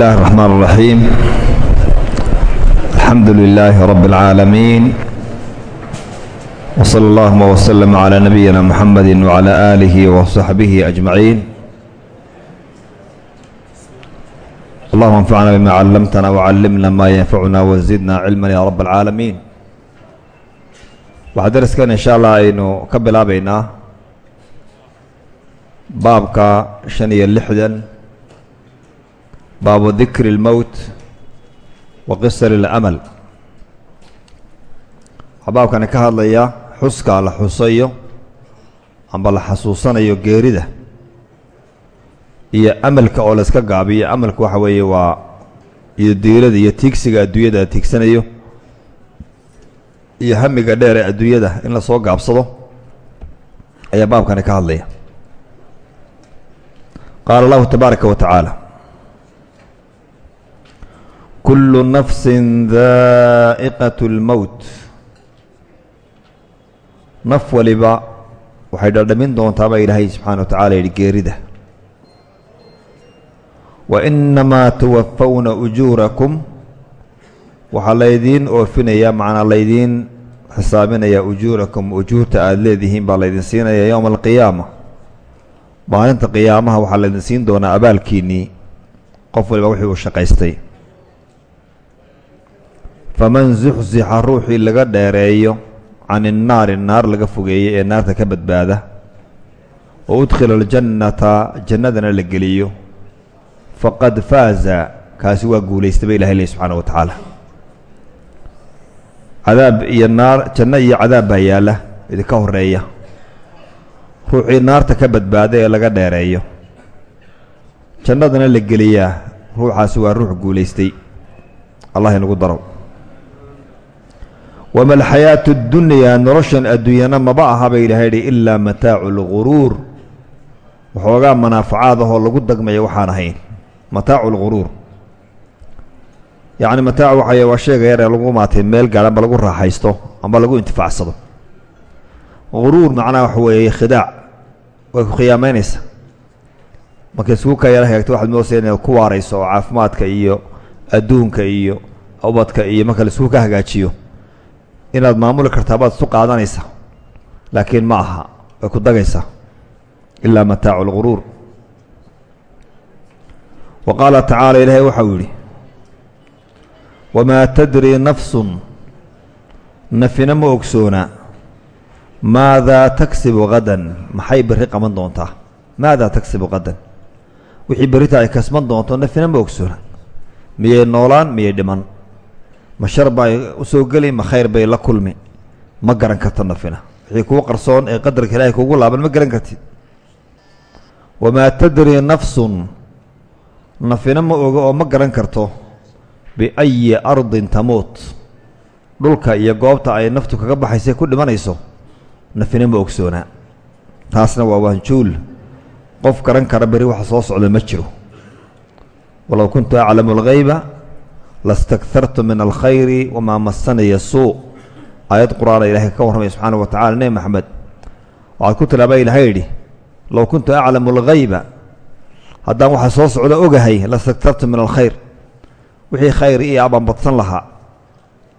الله الرحمن الرحيم الحمد لله رب العالمين وصلى اللهم وسلم على نبينا محمد وعلى آله وصحبه أجمعين اللهم انفعنا بما علمتنا وعلمنا ما ينفعنا وزدنا علما يا رب العالمين waxaa dariskan insha allah aynu ka bilaabaynaa baabka shan iyo lixdan baabu dikri اlmowt wa qisar اlamal waxaa baabkani ka hadlaya xuska la xusayo amba la xasuusanayo geerida iyo amalka oo la iska gaabiyo amalka waxa weeye waa iyo diirada iyo tiigsiga adduunyada tiigsanayo iyo hamiga dheer ee adduunyada in la soo gaabsado ayaa baabkani ka hadlaya qaala allahu tabaaraka wa tacaala kullu nafsin daa'iqat اlmowt naf waliba waxay dhadhamin doontaa baa ilaahay subxaana wa tacala yidhi geerida wa inamaa tuwafawna ujuurakum waxaa laydiin oofinayaa macnaa laydiin xisaabinayaa ujuurakum ujuurta aada leedihiin baa laydin siinayaa yowma alqiyaama maalinta qiyaamaha waxaa laydin siin doonaa abaalkiinnii qof waliba wixii uu shaqaystay faman zuxzixa ruuxii laga dheereeyo can innaari naar laga fogeeyey ee naarta ka badbaada wa udkhila aljannata jannadana la geliyo faqad faaza kaasi waa guulaystay ba ilahay leh subxaana wa tacaala cadaab iyo naar janno iyo cadaab baa yaalla idinka horreeya ruuxii naarta ka badbaada ee laga dheereeyo jannadana la geliyaa ruuxaasi waa ruux guulaystay allah inagu daro wama alxayaatu adunyaa noloshan adduunyana maba aha bay ilahay idhi ilaa mataacu lguruur waxoogaa manaafacaad ahoo lagu dagmayo waxaan ahayn mataacu lguruur yacni mataacu waxay waa sheega yaree lagu maatay meel gaar amba lagu raaxaysto amba lagu intifaacsado guruur macnaha waxa weeye khidaac way ku khiyaamaynaysa markay isku kayara heegto waxaad moodaysa ku waarayso oo caafimaadka iyo adduunka iyo ubadka iyo marka la isku ka hagaajiyo inaad maamuli kartaa baad isu qaadanaysa. Laakiin ma aha way ku dagaysaa ilaa mataacu اlguruur wa qaala tacaala ilaahay waxau yidhi wamaa tadri nafsun nafina ma ogsoona maadaa tagsibu hadan maxay berri qaban doontaa? Maadaa tagsibu hadan wixii berrita ay kasban doonto nafina ma ogsoona. Miyay noolaan miyay dhiman ma shar bay u soo geli ma khayr bay la kulmi. Ma garan karta nafina. Wixii kuu qarsoon ee qadarka ilaahay kugu laaban ma garan kartid. Wamaa tadri nafsun nafina ma oga oo ma garan karto. Biayi ardin tamuut. Dhulka iyo goobta ay naftu kaga baxaysay ku dhimanayso nafina ma ogsoonaa taasna waa waanjuul. Qof garan kara beri waxa soo socda ma jiro. Walow kuntu aclamu alghayba lastakartu min alkhayri wamaa masaniya suu aayad qur'aana ilaahay ka warramaya subxaana wa tacala nebi maxamed waxaad ku tilaaba ilahay yidhi low kuntu aclamu alghayba haddaan waxa soo socda ogahay lastakartu min alkhayr wixii khayr iyo abaan badsan lahaa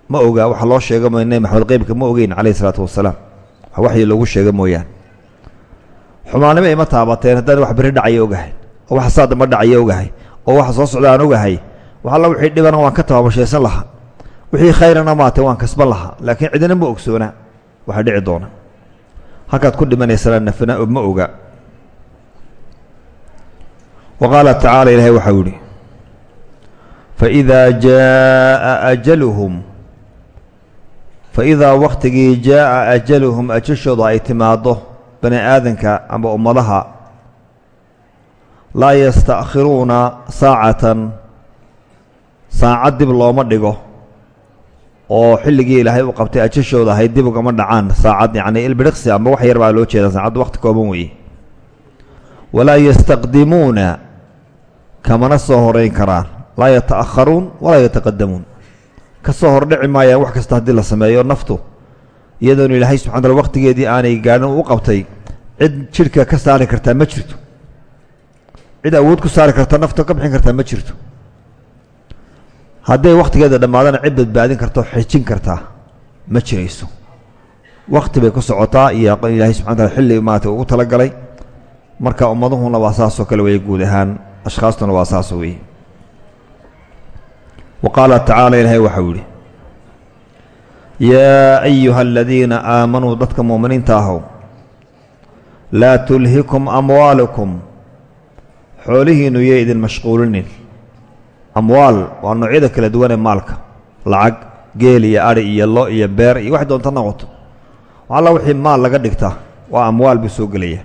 ma oga waxa loo sheega mooy nebi maxamed qeybka ma ogeyn calayhi isalaatu wasalaam wax waxyi loogu sheega mooyaane xumaanimo ima taabateen haddaan wax berri dhacaya ogahay oo waxa saa damba dhacaya ogahay oo waxa soo socda ogahay wax alla wixii dhibana waan ka tabaabashaysan lahaa. Wixii khayrana maatee waan kasban lahaa. Laakiin cidina ma ogsoona. Waxa dhici doona. Halkaad ku dhimanaysana nafina ma oga. Wa qaala tacaala ilaahay waxau yidhi faidaa jaaءa ajaluhum faidaa wakhtigii jaaءa ajaluhum ajashooda ay timaaddo bani aadanka amba ummadaha laa yasta'khiruuna saacatan saacad dib looma dhigo oo xilligii ilaahay u qabtay ajashooda ahayd dib ugama dhacaan saacad yacnii ilbiriqsi amba wax yar baa loo jeeda saacaddu wakhti kooban weeye. Walaa yastaqdimuuna kamana soo horeyn karaan. Laa yata'akharuun walaa yataqadamuun ka soo hordhici maayaan wax kasta haddii la sameeyo naftu iyadoona ilaahay subxana tala waqtigeedii aanay gaadhin u qabtay cid jidhka ka saari kartaa ma jirto. Cid awood ku saari karta nafta ka bixin kartaa ma jirto hadday wakhtigeeda dhammaadana cid badbaadin karta oo xejin kartaa ma jirayso. Wakhti bay ku socotaa iyo ilaahay subxana tala xilli maarata ugu talagalay. Marka ummaduhuna waa saasoo kale weeye guud ahaan ashkhaastuna waa saasoo weeye. Wa qaala tacaala ilaahay waxau yidhi yaa ayuha aladiina aamanuu dadka mu'miniinta ahow laa tulhikum amwaalukum xoolihiinnu yo idin mashquulinin amwaal waa noocyada kala duwan ee maalka. Lacag geel iyo adhi iyo lo iyo beer iyo wax doonta noqoto. Alla wixii maal laga dhigta waa amwaal buu soo gelaya.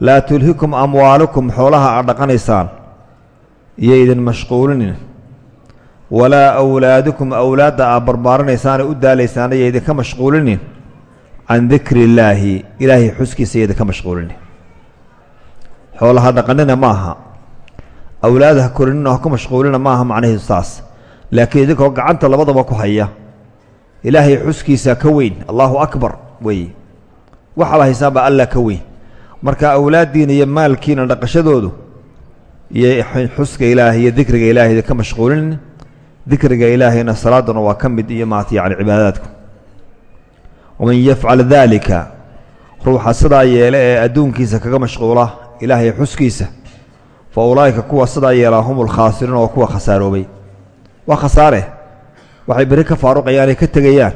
Laa tulhikum amwaalukum xoolaha aad dhaqanaysaan. Iyo idin mashquulinin walaa awlaadukum awlaadda aad barbaarinaysaanee u daalaysaan iyo idinka mashquulinin can dikri illaahi ilaahay xuskiisa iyo idinka mashquulinin xoolaha dhaqanina ma aha korinina ha ku mashquulina ma aha macnaheedu saas. Laakiin idinkoo gacanta labadaba ku haya ilaahay xuskiisa ka weyn allaahu akbar weeye waxaaba haysaanba allah ka weyn. Marka awlaaddiina iyo maalkiina dhaqashadoodu iyo xuska ilaahay iyo dikriga ilaahay idinka mashquulinin dikriga ilaahayna salaaduna waa ka mid iyo maata yacni cibaadaadku. Waman yafcal daalika ruuxa sidaa yeele ee adduunkiisa kaga mashquula ilaahay xuskiisa fa kuwa sidaa yeelaa hum ulkhaasiriin oo kuwa khasaaroobay waa khasaare waxay berri ka faaruqayaan ay ka tegayaan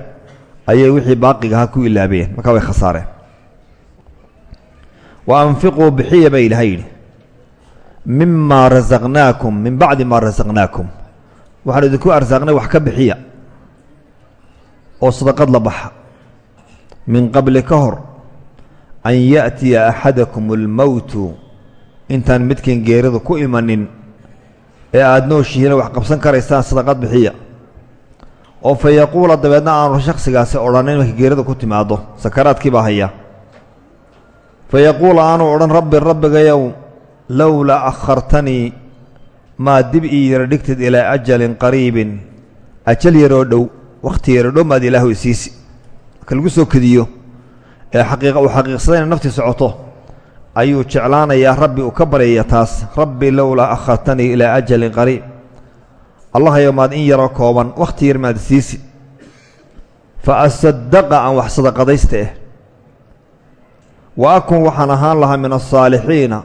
ayay wixii baaqigaha ku ilaabeen markaa way khasaareen wa anfiquu bixiya ba ilahay yidhi mimaa rasaqnaakum min bacdi maa rasaqnaakum waxaanu idinku arsaaqnay wax ka bixiya oo sadaqad la baxa min qabli ka hor an ya'tiya axadakum almowtu intaan midkiin geeridu ku imanin ee aada nooshihiina wax qabsan karaysaan sadaqad bixiya. Oo fa yaquula dabeedna aanu shakhsigaasi odhanin markay geerida ku timaaddo. Sakaraadkii baa haya. Fa yaquula aanu odhan rabbi rabbigayow lowlaa akhartanii maa dib ii yara dhigtid ilaa ajalin qariibin. Ajal yaroo dhow wakhti yaro dhow maad ilaahu isiisi. Marka lagu soo kediyo ee xaqiiqa uu xaqiiqsaday inay naftii socoto ayuu jeclaanayaa rabbi uu ka baryaya taas rabbi lowlaa akhartanii ilaa ajalin qariib. Allahayow maad in yaroo kooban wakhti yar maad isiisi fa asadaqa aan wax sadaqadaysta eh wa akun waxaan ahaan lahaa min asaalixiina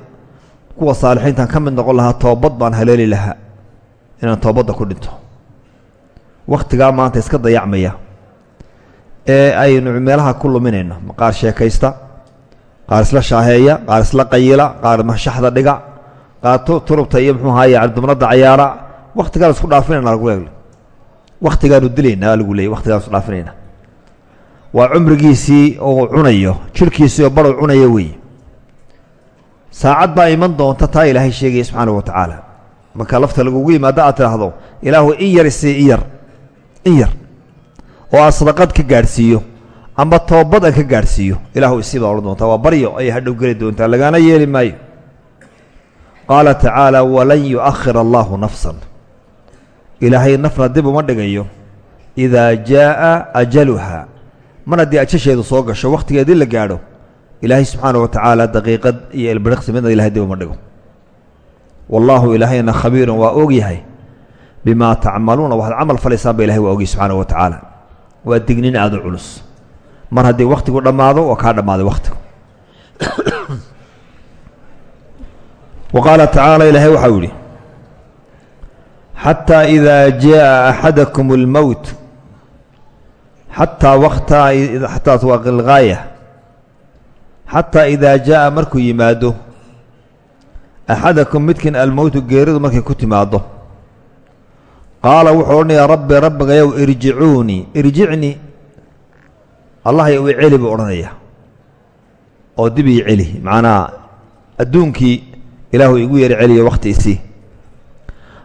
kuwa saalixiintaan ka mid noqon lahaa toobad baan haleeli lahaa inaan toobadda ku dhinto. Wakhtigaa maanta iska dayacmaya. Ee aynu meelaha ku luminayno qaar sheekaysta qaar isla shaaheeya qaar isla qayila qaar mashaxda dhiga qaar turubta iyo muxuu ahaye dumnadda cayaara. Wakhtigaan isku dhaafinayna lagu leeg wakhtigaanu dilaynaa lagu leeyay wakhtigaan isku dhaafinayna waa cumrigiisii oo cunayo jirhkiisii oo baruu cunayo weeye. Saacad baa iman doonta taa ilaahay sheegaya subxaanahu wa tacaala. Marka lafta lagugu yimaado aad tidhaahdo ilaahu in yar isii in yar in yar oo aan sadaqad ka gaadhsiiyo amba toobad ka gaadhsiiyo ilaahu isii baa odhan doontaa waa baryo. Ayay hadhow geli doontaa. Lagaana yeeli maayo. Qaala tacaala walan yu'akhir allaahu nafsan. Ilaahay nafna dib uma dhigayo. Idaa jaa'a ajaluha. Mar haddii ajasheedu soo gasho wakhtigeedii la gaadho ilaahay subxaanahu wa tacaala daqiiqad iyo elbiriqsi midna ilahay dib uma dhigo. Wallaahu ilaahayna khabiirun waa og yahay bimaa tacmaluuna. Waxaad camal falaysaan ba ilahay waa ogyahy subxaanahu wa tacaala. Waa dignin culus mar haddii wakhtigu dhammaado waa kaa dhammaaday wakhtigu. Wa qaala tacaala ilaahay waxau yidhi xataa idaa jaa'a axadakum اlmowt xataa waktaa xataa waa qilgaaya xataa idaa jaa'a markuu yimaado axadakum midkiin almowtu geeridu markay ku timaaddo. Qaala wuxuu odhanayaa rabbi rabbigayow irjicuunii irjicnii allahay uu celi buu odhanayaa. Oo dib ii celi. Macnaa adduunkii ilaahu igu yari celiyo wakhti isii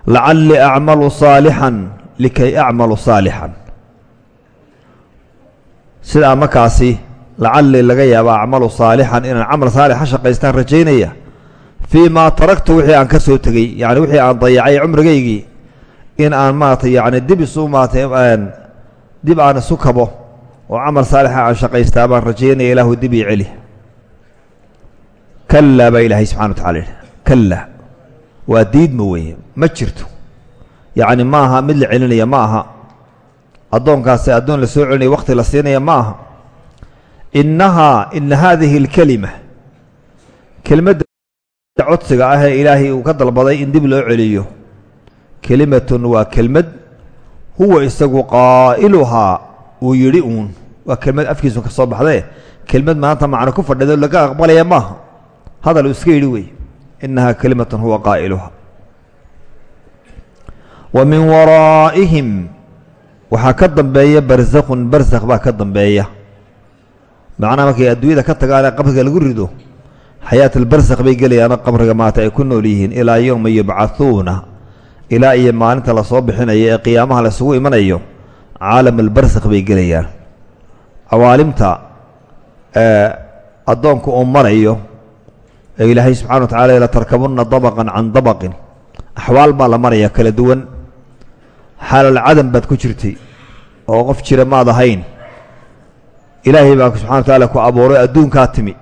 lacallii acmalu saalixan likay acmalu saalixan sidaa markaasi lacallii laga yaaba acmalu saalixan inaan camal saalixa shaqaystaan rajaynaya. Fii maa taragtu wixii aan ka soo tegey yacni wixii aan dayacay cumrigaygii in aan maaragtay yacni dib isu maaragtay dib aan isu kabo oo camal saalixa aan shaqaystaa baan rajaynaya ilaahu dib ii celi. Kallaa baa ilaahay subxana wa tacala yidhi. Kalla. Waa diidma weeye. Ma jirto. Yacni ma aha mid la celinaya ma aha. Addoonkaasi addoon la soo celinaya wakhti la siinaya ma aha. Innahaa ina haadihi alkelima kelimadda codsiga ah ee ilaahay uu ka dalbaday in dib loo celiyo. Kelimatun waa kelmad. Huwa isagu qaa'iluhaa uu yidhi uun. Waa kelmad afkiisu ka soo baxdee kelmad maanta macno ku fadhido laga aqbalaya maaha. Hadal uu iska yidhi wey innahaa kelimatun huwa qaa'iluhaa wa min waraa'ihim. Waxaa ka dambeeya barsakhun barsakh baa ka dambeeya. Macnaha markay adduunyada ka tagaanee qabriga lagu rido xayaat albarsakh bay gelayaano qabriga maata ay ku nool yihiin ilaa yowma yubcahuuna ilaa iyo maalinta la soo bixinayo ee qiyaamaha laisugu imanayo caalam albarsakh bay gelayaan. Awaalimta ee addoonku uu marayo ee ilaahay subxana wa tacala la tarkabunna dabaqan can dabaqin. Axwaal baa la maraya kala duwan. Xaalal cadam baad ku jirtay oo qof jira maad ahayn. Ilaahay baa subxana wa tacaala ku abuuray adduunkaa timi.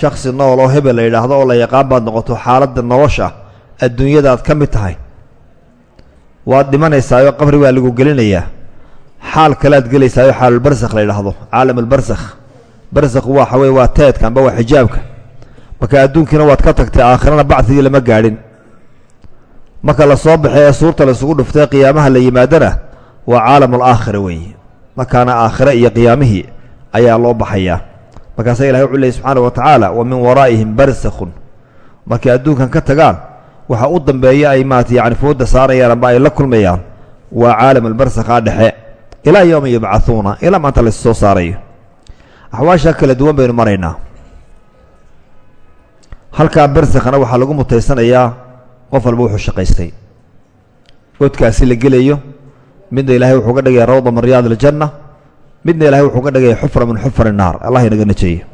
Shakhsi nool oo hebel la yidhaahdo oo la yaqaan baad noqoto xaaladda nolosha adduunyadaad ka mid tahay. Waad dhimanaysaayoo qabri baa lagu gelinayaa xaal kalead gelaysaayo xaalulbarsakh la yidhaahdo. Caalam albarsakh. Barsakh waxa weye waa teedka amba waa xijaabka. Marka adduunkiina waad ka tagtay aakhirana bacdigii lama gaadhin. Marka la soo baxee ee suurta laisugu dhuftay qiyaamaha la yimaadana waa caalam alaakhira weeye. Markaana aakhire iyo qiyaamihii ayaa loo baxayaa markaasaa ilahay wuxuu leey subxaana wa tacaala wa min waraa'ihim barsakhun. Markay adduunkan ka tagaan waxa u dambeeya ay maarata yacni fooda saarayaan amba ay la kulmayaan waa caalam albarsakhaa dhexe ilaa yowma yubcahuuna ilaa maanta la soo saarayo axwaashaa kala duwan baynu maraynaa halkaa barsakhana waxaa lagu mutaysanayaa qof walba wuxuu shaqaystay. Godkaasi la gelayo midna ilaahay wuxuu ka dhigaya rawda min aljanna midna ilahay wuxuu ka dhigaya xufra min xufar naar. Allah inaga najeeye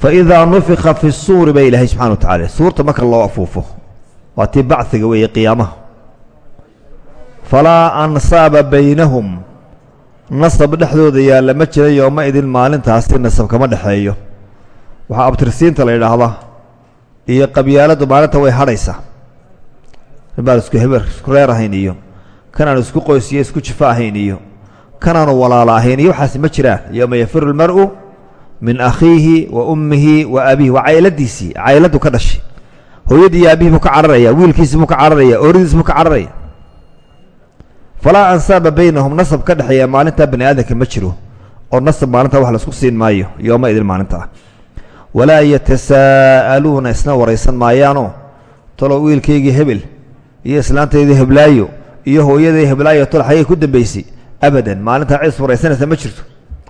faidaa nufika fi suuri bay ilaahay subxana wa tacala suurta marka loo afuufo waa tii bachiga weeye falaa ansaaba baynahum nasab dhexdooda yaalla ma jira yooma idin maalintaasi nasab kama dhexeeyo waxaa abtirsiinta la yidhaahdaa iyo qabyaaladdu maalinta way hadhaysaa baan isku reer ahayn iyo kanaanu isku qoysiyo isku jifo ahayn iyo kanaanu walaalo ahayn iyo waxaasi ma jiraan yowma yafiru lmar'u min akhiihi wa ummihi wa abiihi waa cayladiisii cayladdu ka dhashay hooyadii iyo aabihii buu ka cararaya wiilkiisii buu ka cararaya ooridiisi buu ka cararaya falaa ansaaba baynahum nasab ka dhexeeya maalintaa bani aadamka ma jiro oo nasab maalintaa wax la isku siin maayo yooma idin maalintaa walaa yatasaa'aluuna isna waraysan maayaanoo talow wiilkaygii hebel iyo islaantaydii heblaayo iyo hooyaday heblaayo tol xagay ku dambaysay abadan maalintaa cid is waraysanaysa ma jirto.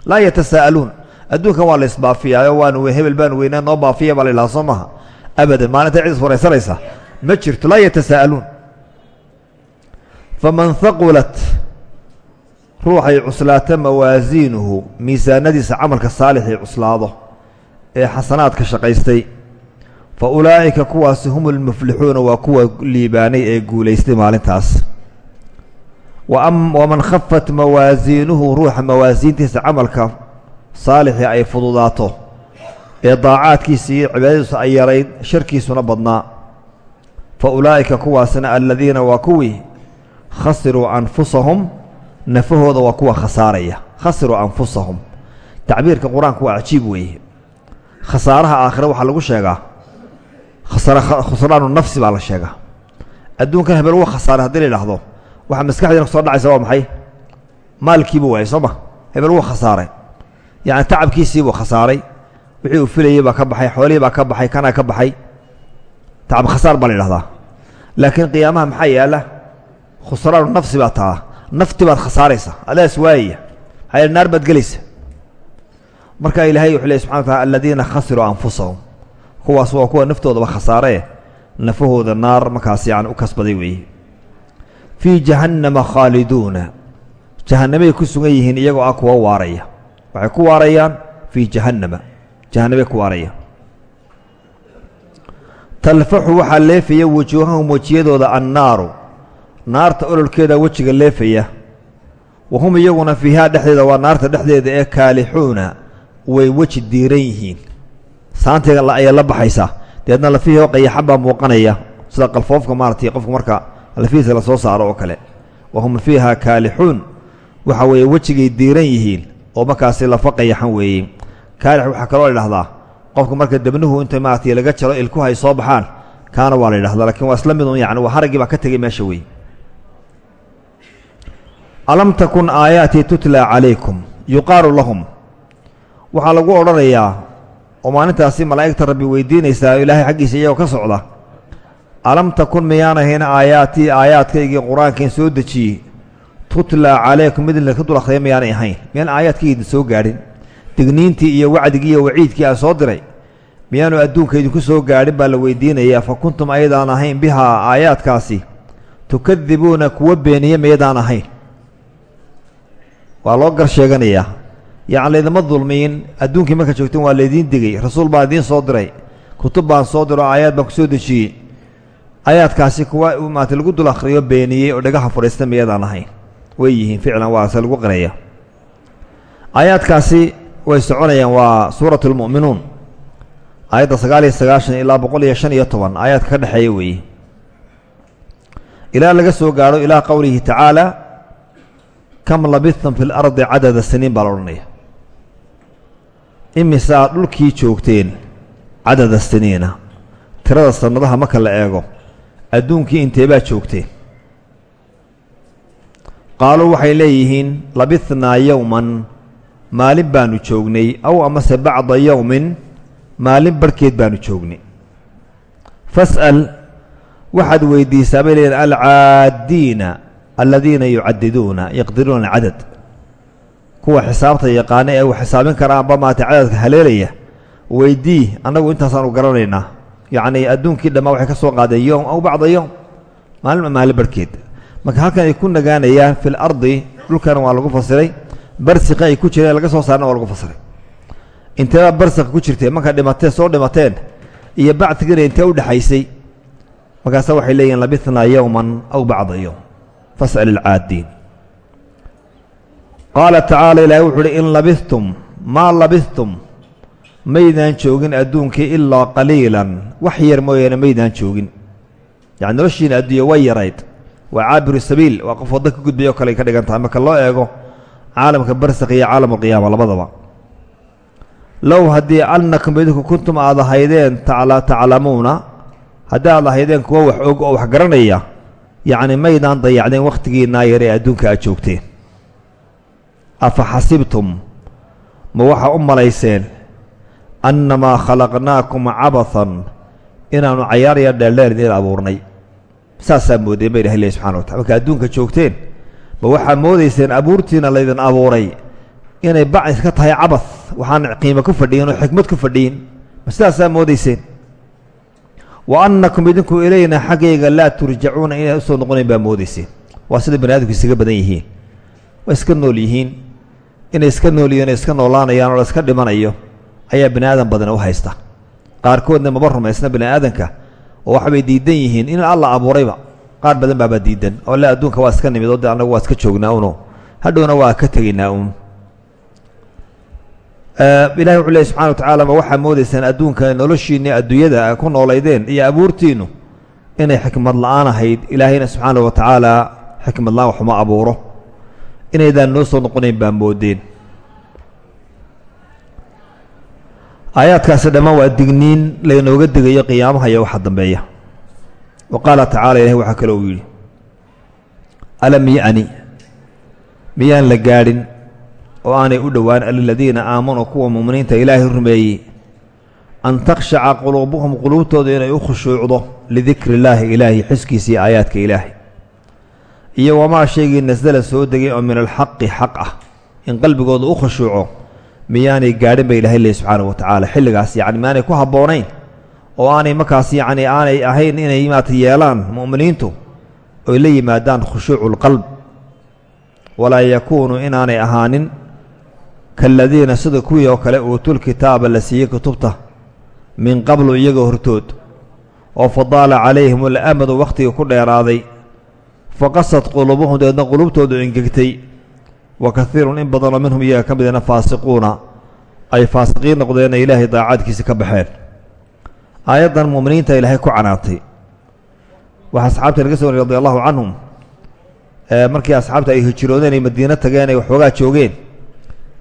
Laa yatasaa'aluun adduunkan waa la waanu hebel baanu weynaa noo baafiya baa la yidhaha soo maaha abadan maalintaa cid is waraysanaysa ma jirto. Laa yatasaa'aluun faman haqulat ruuxay cuslaata mawaasiinuhu miisaanadiisa camalka saalixii cuslaado ee xasanaadka shaqaystay fa ulaa'ika kuwaasi hum ulmuflixuuna waa kuwa liibaanay ee guulaystay maalintaas. waman khafat mawaasiinuhu ruuxa mawaasiintiisa camalka saalixii ay fududaato ee daacaadkiisa iyo cibaadadiisu ay yarayd sharkiisuna badnaa. fa ulaa'ika kuwaasina aladiina waa kuwii khasiruu anfusahum nafahooda waa kuwa khasaaraya. Khasiruu anfusahum. Tacbiirka qur'aanku waa cajiib weeye. Khasaaraha aakhire waxaa lagu sheegaa. Khusraanu nafsi baa la sheegaa. Adduunkan hebel wuu khasaaray haddii la yidhaahdo. Waxaa maskaxdiina ku soo dhacaysa waa maxay? Maalkiibuu waayay soo ma? Hebel wuu khasaaray yacni tacabkiisiibuu khasaaray. Wixii uu filayey baa ka baxay xoolihii baa ka baxay kanaa ka baxay. Tacab khasaar baa la yidhahdaa laakiin qiyaamaha maxaa yaalla khusraanu nafsi baa taa. Nafti baad khasaaraysa adaas waayaya maxaa naar baad gelaysa marka ilaahay wuxuu ley subxana wa taala aladiina khasiruu anfusahum. Kuwaas waa kuwa naftoodaba khasaaree nafahooda naar markaas yani u kasbaday weeye fii jahannama khaaliduuna. Jahannamay ku sugan yihiin iyagoo ah kuwa waaraya. Waxay ku waarayaan fii jahannama. Jahannamay ku waarayaan. Talfaxu waxaa leefaya wujuuhahum wejiyadooda annaaru naarta ololkeeda wejiga leefaya. Wa hum iyaguna fiihaa dhexdeeda waa naarta dhexdeeda ee kaalixuuna way weji diiran yihiin. Saanteega ayay la baxaysaa deedna lafihii oo qayaxan muuqanaya. Sida qalfoofka maaratay qofka marka lafihiisa la soo saaro oo kale. Wahum fiiha kaalixuun waxa weeye wejigay diiran yihiin oo markaasi lafa weeye. Kaalix waxaa kaloo la idhahdaa qofka marka debnuhu inta maaragtay laga jaro ilkuhu ay soo baxaan kaana waa la yidhahdaa lakiin waa isla midun yani waa haraggii baa ka tegey meesha weeye alam takun aayaatii tutla calaykum yuqaalu lahum. Waxaa lagu odhanayaa oo maalintaasi malaa'igta rabbi weydiinaysaa ilaahay xaggiisa iyagoo ka socda alam takun miyaan ahayn aayaatii aayaadkaygii qur'aankain soo dejiyey tutla calaykum mid idinka dul akhriya miyaanay ahayn. Miyaan aayaadkayga idin soo gaadhin? Digniintii iyo wacdigii iyo waciidkii aan soo diray? Miyaanu adduunka idinku soo gaadhin baa la weydiinayaa fa kuntum ayadaan ahayn bihaa aayaadkaasi? Tukadibuuna kuwa beeniye miyadaan ahayn waa loo gar sheeganayaa. Yacni laydama dulmiyin adduunkii marka joogteen waa laydiin digay. Rasuul baan idiin soo diray. Kutub baan soo diro aayaad baan ku soo dejiyey. Aayaadkaasi kuwa maata lagu dul akhriyo beeniyey oo dhagaha fadhiista miyadaan ahayn. Way yihiin ficlan waase lagu qiraya aayaadkaasi way soconayaan waa suuratu lmu'minuun aayadda sagaal iyo sagaashan ilaa boqol iyo shan iyo toban aayaadka ka dhexeeya weeye. Ilaa laga soo gaadho ilaa qowlihi tacaala kam labithtum fi lardi cadada siniin baa la odhanaya. Imisaa dhulkii joogteen cadada siniina? Tirada sannadaha marka la eego adduunkii inteebaa joogteen? Qaaluu waxay leeyihiin labithnaa yowman maalin baanu joognay aw amase bacda yowmin maalin barhkeed baanu joognay. Fas'al waxaad weydiisaa bay leeyihiin alcaaddiina aladiina yucadiduuna yaqdiruuna alcadad kuwa xisaabta yaqaana ee u xisaabin karaanba maata cadadka haleelaya weydii annagu intaasaanu garanaynaa. Yacnii adduunkii dhammaa waxay ka soo qaadeen yowm aw bacda yowm maalin maalin barhkeed marka halkan ay ku nagaanayaan fi lardi dhulkana waa lagu fasiray. Barsiqa ay ku jireen laga soo saarna waa lagu fasiray. Inteebaa barsiqa ku jirteen markaa dhimateen soo dhimateen. Iyo bacdigana intee u dhexaysay markaasa waxay leeyihiin labithnaa yowman aw bacda yowm fas'al ilcaaddiin qaala tacaala ilaahay wuxuu uhi in labithtum maa labithtum maydaan joogin adduunkii ilaa qaliilan. Wax yar mooyaane maydaan joogin. Yacni noloshiina adduunya way yarayd. Waa caabiru sabiil waa qof wadda ka gudbay oo kale ka dhigan tahay marka loo eego caalamka barsakh iyo caalamulqiyaama labadaba. Low haddii annakum idinku kuntum aad ahaydeen taclamuuna haddii aad ahaydeen kuwo wax og oo wax garanaya yacni maydaan dayacdeen wakhtigiinaa yar ee adduunka aad joogteen. Afa xasibtum? Ma waxaa u malayseen? Annamaa khalaqnaakum cabathan. Inaannu cayaarya dheeldheer idin abuurnay. Saasaa moodeen ba ilahay leh subxana wa tacala marka adduunka joogteen ma waxaa moodayseen abuurtiina laydin abuuray? Inay bac iska tahay cabath. Waxaan qiimo ku fadhiyin oo xikmad ku fadhiyin. Ma sidaasaa moodayseen wa annakum idinku ilayna xaggayga laa turjacuuna inay u soo noqonayn baa moodayseen waa sida bani aadamku isaga badan yihiin way iska nool yihiin inay iska nool yihiin iska noolaanayaan oo iska dhimanayo ayaa bani aadan badana u haysta qaarkoodna maba rumaysna bani aadanka oo waxbay diidan yihiin in alla abuurayba qaar badan baaba diidan oo le adduunka waa iska nimid oo de annagu waa iska joognaa uno hadhowna waa ka tegaynaa uun ilahi wuxuu leey subxana wa tacaala ma waxaa moodaysaan adduunka noloshiinni adduunyada ku noolaydeen iyo abuurtiinnu inay xikmad la'aan ahayd. Ilaahayna subxaana wa tacaala xikmad la'aan waxuma abuuro. Inaydaan noo soo noqonayn baa moodeen. Aayaadkaasi dhammaan waa digniin laynooga digayo qiyaamaha iyo waxa dambeeya. Wa qaala tacala ilahi waxaa kale uu yidhi alam ya'ni miyaan la gaadhin oo aanay u dhowaan aliladiina aamanuu kuwa mu'miniinta ilaahay rumeeyey an takhshaca quluubuhum quluubtooda inay u khushuucdo lidikri illaahi ilaahi xiskiisii aayaadka ilaahay. Iyo wamaa shaygii nasdala soo degay oo min alxaqi xaq ah in qalbigooda u khushuuco miyaanay gaadhin ba ilahay lehy subxaana wa tacaala. Xilligaas yacni miyaanay ku habboonayn oo aanay markaas yacni aanay ahayn inay maata yeelaan mu'miniintu oy la yimaadaan khushuucu lqalb walaa yakuunu inaanay ahaanin kaaladiina sida kuwii oo kale uutul kitaaba la siiyey kutubta min qablu iyagoo hortood oo fadaala calayhim alamadu wakhtigii ku dheeraaday faqasad quluubuhum deedna qulubtoodu engegtay wa kaiirun in badanoo minhum iyaga ka midana faasiquuna ay faasiqiin noqdeenna ilaahay daacadkiisa ka baxeen. Aayaddan mu'miniinta ilaahay ku canaatay. Waxaa asxaabta laga soo wariy radi allahu canhum markii asxaabta ay hijiroodeen ay madiino tageen ay waxoogaa joogeen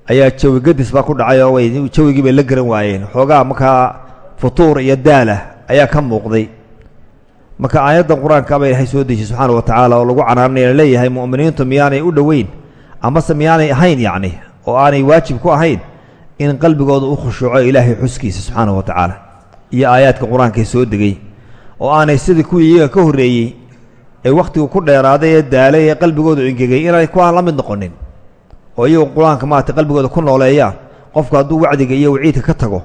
ayaa jawi gadis baa ku dhacay oo jawigii bay la garan waayeen. Xoogaa markaa futuur iyo daalah ayaa ka muuqday. Marka aayaddan qur'aanka baa ilaahay soo dejiyey subxaana wa tacaala oo lagu canaanaya leeyahay mu'miniintu miyaanay u dhoweyn amase miyaanay ahayn yacni oo aanay waajib ku ahayn in qalbigooda u khushuuco ilaahay xuskiisa subxaana wa tacaala. Iyo aayaadka qur'aankae soo degay oo aanay sidii kuwii iyaga ka horreeyey ee wakhtigu ku dheeraaday ee daalay ee qalbigoodu ingegay inaanay kuwaan la mid noqonin oo iyagu qur'aanka maarata qalbigooda ku nooleeyaan qofku hadduu wacdiga iyo waciidka ka tago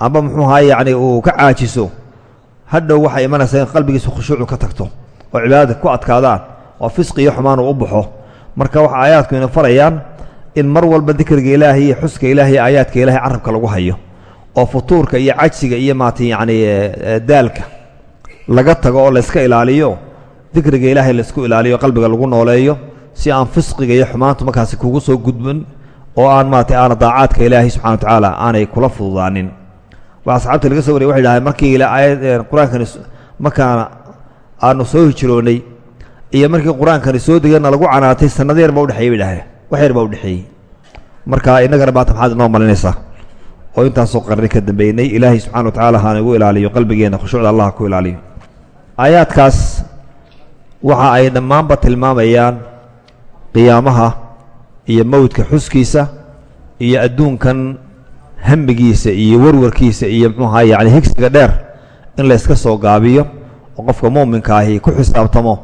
amba muxuu ahaa yacni uu ka caajiso hadhow waxay imanaysaa in qalbigiisa khushuucu ka tagto oo cibaadada ku adkaadaan oo fisqi iyo xumaan u baxo. Marka waxa aayaadku ina farayaan in mar walba dikriga ilaahay iyo xuska ilaahay aayaadka ilaahay carabka lagu hayo oo futuurka iyo cajsiga iyo maata yacni daalka laga tago oo layska ilaaliyo dikriga ilaahay laysku ilaaliyo qalbiga lagu nooleeyo si aan fisqiga iyo xumaantu markaasi kugu soo gudbin oo aan maarata aana daacaadka ilaahay subxana wa aanay kula fududaanin. Waxaa asxaabta laga soo wariyay waxay dhahay markii qur'aankani markaana aanu soo hijiroonnay iyo markii qur'aankani soo degana lagu canaatay sanado yar baa udhexeeyey bay dhahdeen wax yar baa udhexeeyey marka innagana maanta maxaad inoo malinaysaa oo intaasoo qarni ka dambeynay ilaahay subxana wa igu ilaaliyo qalbigeenna khushuucda allah ku ilaaliyo. Aayaadkaas waxa ay dhammaanba tilmaamayaan qiyaamaha iyo mowdka xuskiisa iyo adduunkan hamigiisa iyo warwarkiisa iyo muxuu ahaa yacni higsiga dheer in layska soo gaabiyo oo qofka muuminka ahi ku xisaabtamo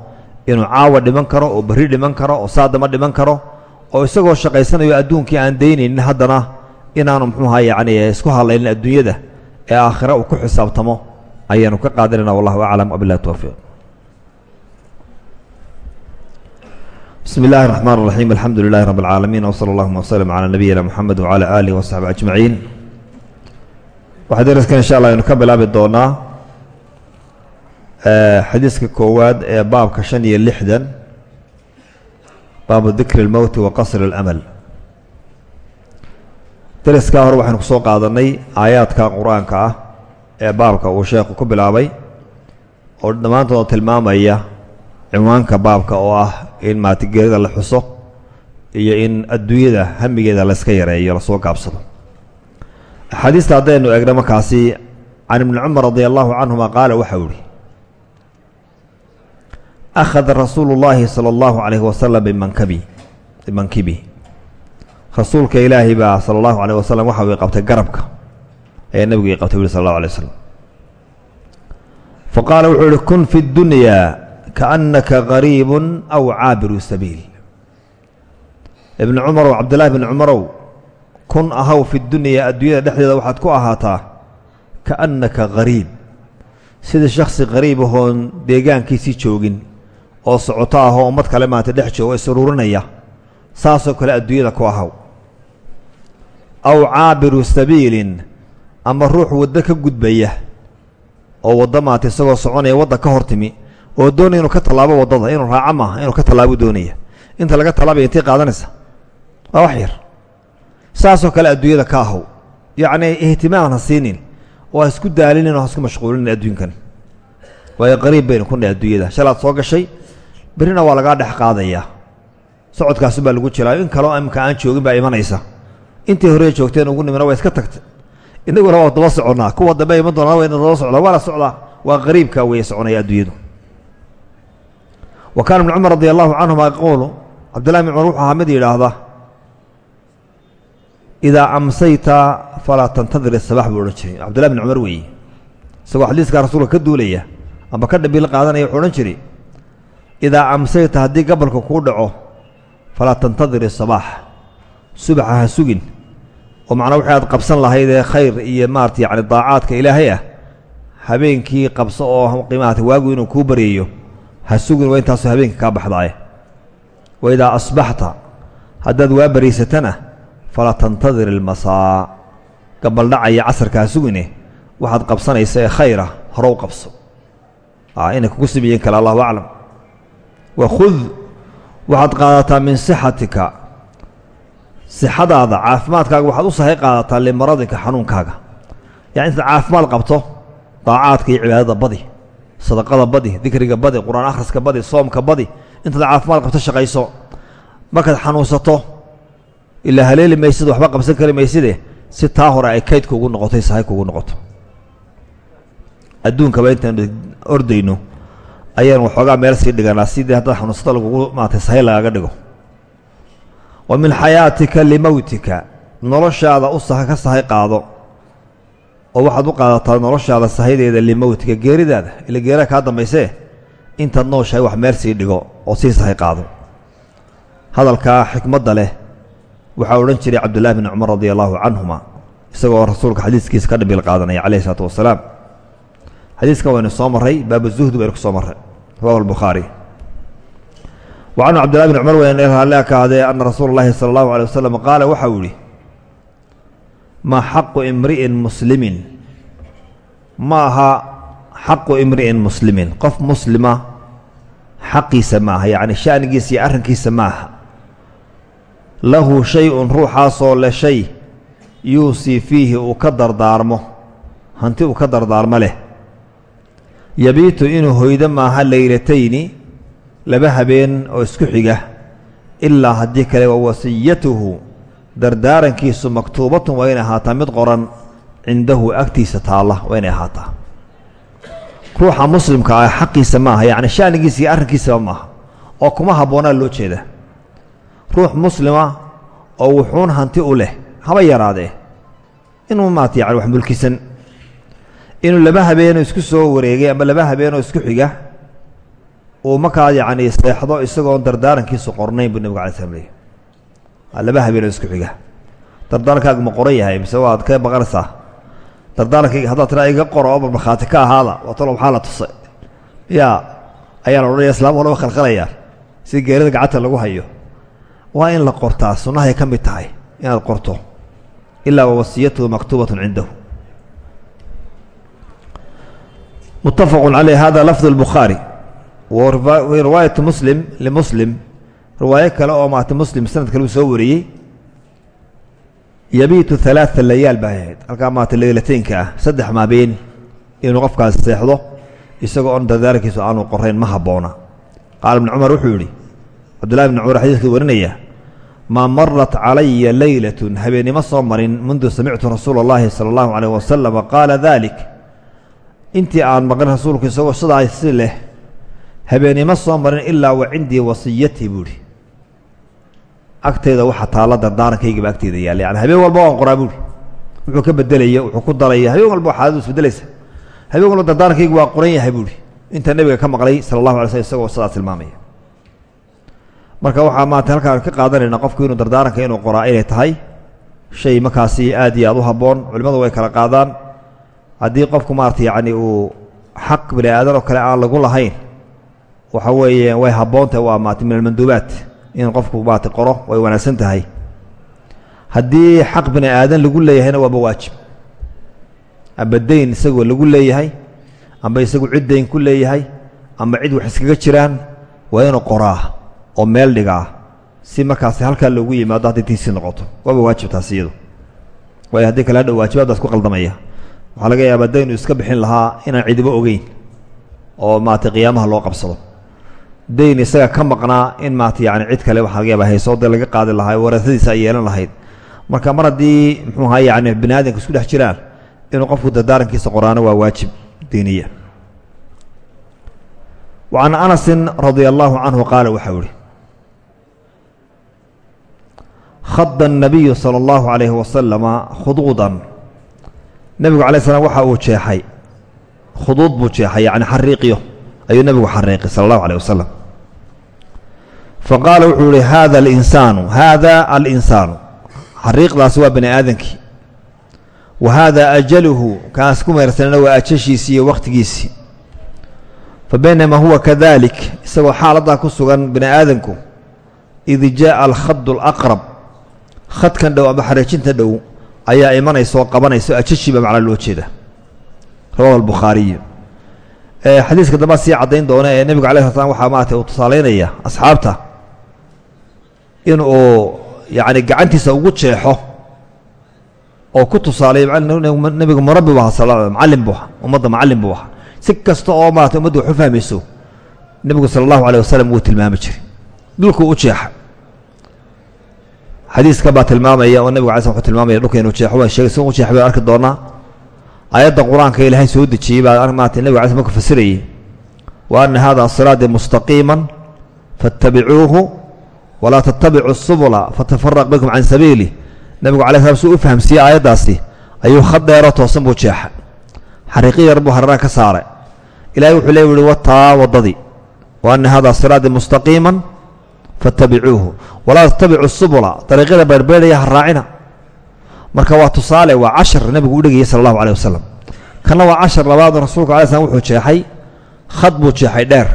inuu caawa dhiman karo oo berri dhiman karo oo saadama dhiman karo oo isagoo shaqaysanayo adduunkii aan daynaynin haddana inaanu muxuu ahaa yacni isku hadlaynin adduunyada ee aakhira uu ku xisaabtamo ayaanu ka qaadanayna wallahu aclam wabilahi towfiiq بسم الله الرحمن الرحيم الحمد لله رب العالمين وصلى اللهم وسلم على نبينا محمد وعلى آله وصحبه أجمعين waxaa daraska in sha allah aynu ka bilaabi doonaa xadiiska koowaad ee baabka shan iyo lixdan baabu dikri اlmowti wa qasri اlamal daraskaa hore waxaynu ku soo qaadanay aayaadka qur-aanka ah ee baabka uu sheekhu ku bilaabay oo dhammaantood tilmaamaya cinwaanka baabka oo ah in maatigeerida la xuso iyo in adduunyada hamigeeda layska yareeyo la soo gaabsado. Axaadiista haddaynu eegno markaasi can ibni cumar radi allahu canhuma qaala waxau ihi akhada rasuulu llaahi sala allahu calayhi wasalam bimankabi bimankibi rasuulka ilaahi baa sala allahu calayh wasalam waxa uu qabtay garabka ayaa nebigu i qabtay wuri sal allahu alay wasalam fa qaala wuxuu ihi kun fi ddunyaa kaannaka qariibun aw caabiru sabiil ibni cumarow cabdillahi bni cumarow kun ahaw fi dunyaa adduunyada dhexdeeda waxaad ku ahaataa kaannaka qariib sida shakhsi qariib ahoon deegaankiisii joogin oo socoto ah oo ummad kale maanta dhex joogo isruurinaya saasoo kale adduunyada ku ahaw aw caabiru sabiilin ama ruux waddo ka gudbaya oo waddo maata isagoo soconaya wadda ka hor timi oo doonaya inuu ka tallaabo waddada inuu raaco maaha inuu ka tallaabo doonaya. Inta laga tallaabaya intay qaadanaysa. Waa wax yar. Saasoo kale adduunyada ka ahow. Yacnii ihtimaam siinin. Oo isku daalinin oo isku mashquulinin adduunkan. Waayo qariib baynu ku nahy adduunyada. Shalaad soo gashay berrina waa lagaa dhex qaadayaa socodkaasu baa lagu jiraa in kaloo imika aan joogin baa imanaysa. Intii horey joogteen ugu nimina waa iska tagtay. Innaguna waa daba soconnaa. Kuwa dambe iman doonaa wayna daba socdaa waa la socdaa. Waa qariibka weeye soconaya adduunyadu wa kaana ibnu cumar radi allahu canhuma yaquulu cabdillahi bn cumar wuxuu ahaa mid yidhaahda idaa amsayta falaa tantadir isabax buu odhan jiray. Cabdillahi bn cumar weeye isagoo xadiiskaa rasuulka ka duulaya amba ka dhabiil qaadanaya wuxuu odhan jiray idaa amsayta haddii gabalka kuu dhaco falaa tantadir isabaax subaxa ha sugin. Oo macnaa wixii aad qabsan lahayd khayr iyo maarata ilaahay ah habeenkii qabso oo qiimaata waagu inuu kuu baryayo ha sugin waa intaasoo habeenka kaa baxdaaye wa idaa asbaxta haddaad waa baraysatana falaa tantadir ilmasaa gabaldhacaya casarka ha sugine waxaad qabsanaysa ee khayra horow qabso. Inay kugu sameeyeen kale allahu aclam. Wa khud waxaad qaadataa min sixatika. Sixadaada caafimaadkaaga waxaad u sahay qaadataa limaradika xanuunkaaga. Yani intaad caafimaad qabto daacaadka iyo cibaadada badi sadaqada badi dikriga badi qur'aan akhriska badi soomka badi intaad caafimaad qabto shaqayso. Markaad xanuunsato ilaa haleeli maysid waxba qabsan kari mayside si taa hore ay kaydka ugu noqoto sahay kugu noqoto. Adduunkaba intaanu ordayno ayaan waxoogaa meel sii dhiganaa sidii haddaad xanuunsato lagugu maatay sahay lagaaga dhigo. Wa min xayaatika limowtika noloshaada u saha ka sahay qaado oo waxaad u qaadataa noloshaada sahaydeeda limowtika geeridaada. Ila geerada kaa dambaysee intaad nooshahay wax meel sii dhigo oo sii sahay qaado. Hadalkaa xikmadda leh waxaa odhan jiray cabdullahi bn cumar radi allaahu canhuma isagoo rasuulka xadiiskiisa ka dhabiil qaadanaya calayh isalaatu wasalaam. Xadiiskan waynu soo marray baabu zuhdi baynu ku soo marray. Rawahu albukhaari. Wa canhu cabdillahi bn cumar weyne raalli akaadee ana rasuula اllahi sala allahu alay wasalam qaala waxau yidhi maa xaqu imri'in muslimin. Ma aha xaqu imri'in muslimin. Qof muslima xaqiisa ma aha yacni sha'nigiisa iyo arrinkiisa ma aha lahu shay-un ruuxaasoo le shay yuusii fiihi uu ka dardaarmo. Hanti uu ka dardaarmo leh. Yabiitu inuu hoydo maaha leylatayni laba habeen oo isku xiga ilaa haddii kale wa wasiyatuhu dardaarankiisu maktuubatun waa inay ahaataa mid qoran cindahu agtiisa taalla waa inay ahaataa. Ruuxa muslimka ah xaqiisa maaha yacni sha'nigiisa iyo arrinkiisaba maaha oo kuma habboonaa loo jeeda. Ruux muslima oo wuxuun hanti u leh haba yaraadee. Inuu maata yani wax mulkisan. Inuu laba habeenoo isku soo wareegay ama laba habeenoo isku xiga uu markaa yacni seexdo isagoon dardaarankiisu qornayn buu nebigu alay slam leey laba habeenoo isku xiga. Dardaarankaagu ma qoran yahay mise waad ka baqanaysaa dardaarankayga haddaad tiraa iga qoro oo markhaati ka ahaada waa talo maxaa la tusay? Yaa ayaa la odhanaya islaam walaba khalkhalayaan si geerida gacanta lagu hayo. Waa in la qortaa sunnahay ka mid tahay inaad qorto. Ilaa wa wasiyatuhu maktuubatun cindahu. Muttafaqun caleyh hada lafdu اlbukhaari wa riwaayatu muslim limuslim riwaayo kale oo maata muslim sanad kale uu soo wariyey yabiitu alaaa layaal bay ahayd. Halkaa maata leylataynka ah saddex maabeen inuu qofkaas seexdo isagoo oon dardaarankiisu aanu qorayn ma habboona qaala ibnu cumar wuxuu yidhi cabdullahi bn cumar xadiiskii warinaya maa marat calaya leylatun habeennimo soo marin mundu samictu rasuula allaahi sala allahu calayh wasalama qaala daalik intii aan maqlin rasuulku isagoo sidaasi leh habeennimo soo marin ilaa wa cindii agteyda waxa taalla dardaarankaygiba agteyda yaalla. Yani habeen walba waan qoraa buuhi wuxuu ka bedelaya wuxuu ku daraya habeen walba xaaladu isbedelaysa habeen walba dardaarankaygi waa qoran yahay buuhi inta nebiga ka maqlay sala allahu alay slm isagoo sidaas tilmaamaya. Marka waxaa maanta halkaan ka qaadanayna qofku inuu dardaaranka inuu qoraa inay tahay. Shay markaasi aad iyo aad u habboon. Culimmadu way kala qaadaan. Haddii qofku maarata yacni uu xaq bini aadan oo kale aan lagu lahayn waxa weeye way habboontahay waa maata min almanduubaat in qofku maarata qoro way wanaagsan tahay. Haddii xaq bini aadan lagu leeyahayna waaba waajib. Amba dayn isagoo lagu leeyahay amba isagu cid dayn ku leeyahay amba cid wax iskaga jiraan waa inuu qoraa oo meel dhigaa. Si markaasi halkaa loogu yimaado hadday tiisii noqoto. Waaba waajib taas iyadu. Waayo haddii kale hadhow waajibaaddaas ku qaldamaya. Waxaa laga yaabaa daynu iska bixin lahaa inaan cidibo ogeyn oo maarata qiyaamaha loo qabsado dayn isaga ka maqnaa in maarata yani cid kale waxaa laga yaaba hayso dee laga qaadi lahaa warasadiisa ay yeelan lahayd marka mar haddii muxuu ahaa yani bini aadamka isku dhex jiraan inuu qofku dardaarankiisa qoraano waa waajib diiniya wa can anasin radia allaahu canhu qaala waxau ihi khada الnabiyu salى اllahu عalayhi wasalama khuduudan nebigu alay slam waxa uu jeexay khuduud buu jeexay yani xariiqyo ayuu nebigu xariiqay sala allahu alيh wasalam faqaala wuxuu yihi hada alinsaanu hada alinsaanu xariiqdaasi waa bani aadankii wa hada ajaluhu kaas ku meersanana waa ajashiisii iyo wakhtigiisii fa baynamaa huwa kadalik isagoo xaaladdaa ku sugan bani aadanku id jaءa alkhadu اlaqrab khadkan dhow ama xariijinta dhow ayaa imanaysa oo qabanaysa ajashiiba macnaa loo jeeda rawahu albukhaariyu xadiiska dambaa sii caddayn doona ee nebigu alay sla slam in uu yacni gacantiisa ugu jeexo oo ku tusaalay nebigu murabbi bu ahaa macallin buu ahaa ummadda macallin buu si kasta oo maarata ummaddu wax fahmayso nebigu sala allahu wasalam wuu tilmaami jiray. Dhulkuu u jeexa. Xadiiska baa tilmaamaya oo nebigu alay sl tilmaamaya dhulka inuu jeexo waan sheegay si u jeex baynu arki doonaa. Aayadda qur'aanka ilaahay soo dejiyey baa maarata nebigu alay sl marku fasirayey wa anna hada siraadii walaa tatabicuu subula fatafaraq bikum can sabiili. Nebigu alay slam suu u fahamsiiyey aayaddaasi ayuu khad dheero toosan buu jeexa xariiqi yar buu hararaha ka saaray. Ilahay wuxuu le uhi wataa waddadii wa anna hada siraadii mustaqiima faاtabicuuhu walaa tatabicuu subula dariiqyada beerbeerhaya ha raacina marka waa tusaale waa cashar nebigu u dhegayay sala allahu aleh wasalam kanna waa cashar labaadoo rasuulku alay slam wuxuu jeexay khad buu jeexay dheer.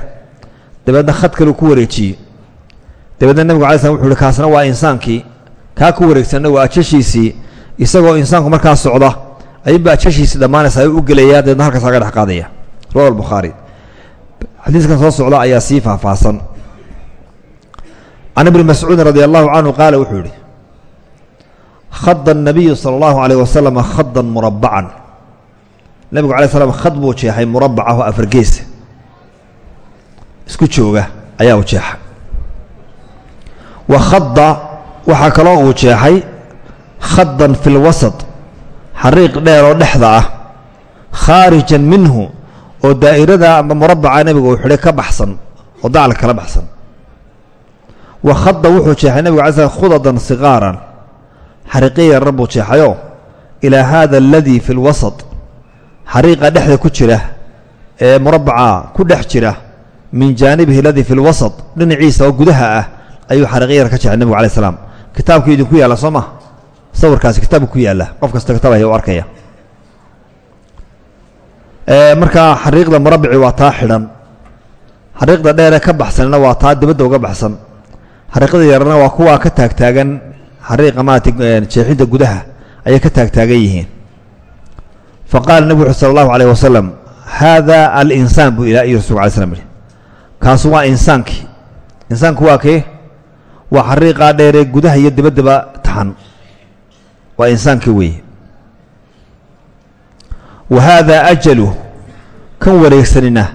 Dabeedna khad kaleu ku wareejiyey dabeedna nebigu alay slam wuxu uhi kaasna waa insaankii kaa ku wareegsanna waa ajashiisii isagoo insaanku markaa socda ayuunba ajashiisii dhammaanaysa ayuu u gelayaa dabeedna halkaas laga dhex qaadaya rawa albukhaari xadiiskan soo socda ayaa sii faahfaahsan can ibni mascuudin radi allahu canhu qaala wuxuu yihi khada الnabiyu salى اllahu alayh wasalam khadan murabacan nebigu alay slam khad buu jeexay murabaca oo afargeesa isku jooga ayaa u jeexa wa khada waxaa kaloo uu jeexay khadan fi lwasat xariiq dheer oo dhexda ah khaarijan minhu oo daa'irada ama murabaca nebiga uu xidhay ka baxsan oo dacalka kala baxsan. Wa khada wuxuu jeexay nebiga ala sl khudadan sikaaran xariiqya yarran buu jeexayoo ilaa haada aladii fi lwasat xariiqa dhexda ku jira ee murabaca ku dhex jira min jaanibihi aladii fi lwasat dhinaciisa oo gudaha ah ayuu xariiqyo yar ka jeexay nebigu alay slam kitaabku idinku yaalla soo ma sawirkaasi kitaabka ku yaalla. Qof kasta kitaabaya u arkaya. Markaa xariiqda murabici waa taa xidhan. Xariiqda dheeree ka baxsanna waa taa dibadda uga baxsan. Xariiqda yarna waa kuwaa ka taagtaagan. Xariiqa maarata jeexidda gudaha ayay ka taagtaagan yihiin. Fa qaala nebigu wuxu sala allahu alayh wasalam haada alinsaan buu slam yihi kaasu waa insaankii. Insaanku waa kee waa xariiqaa dheeree gudaha iyo dibaddaba taxan waa insaankii weeye. Wa haada ajaluh kan wareegsanina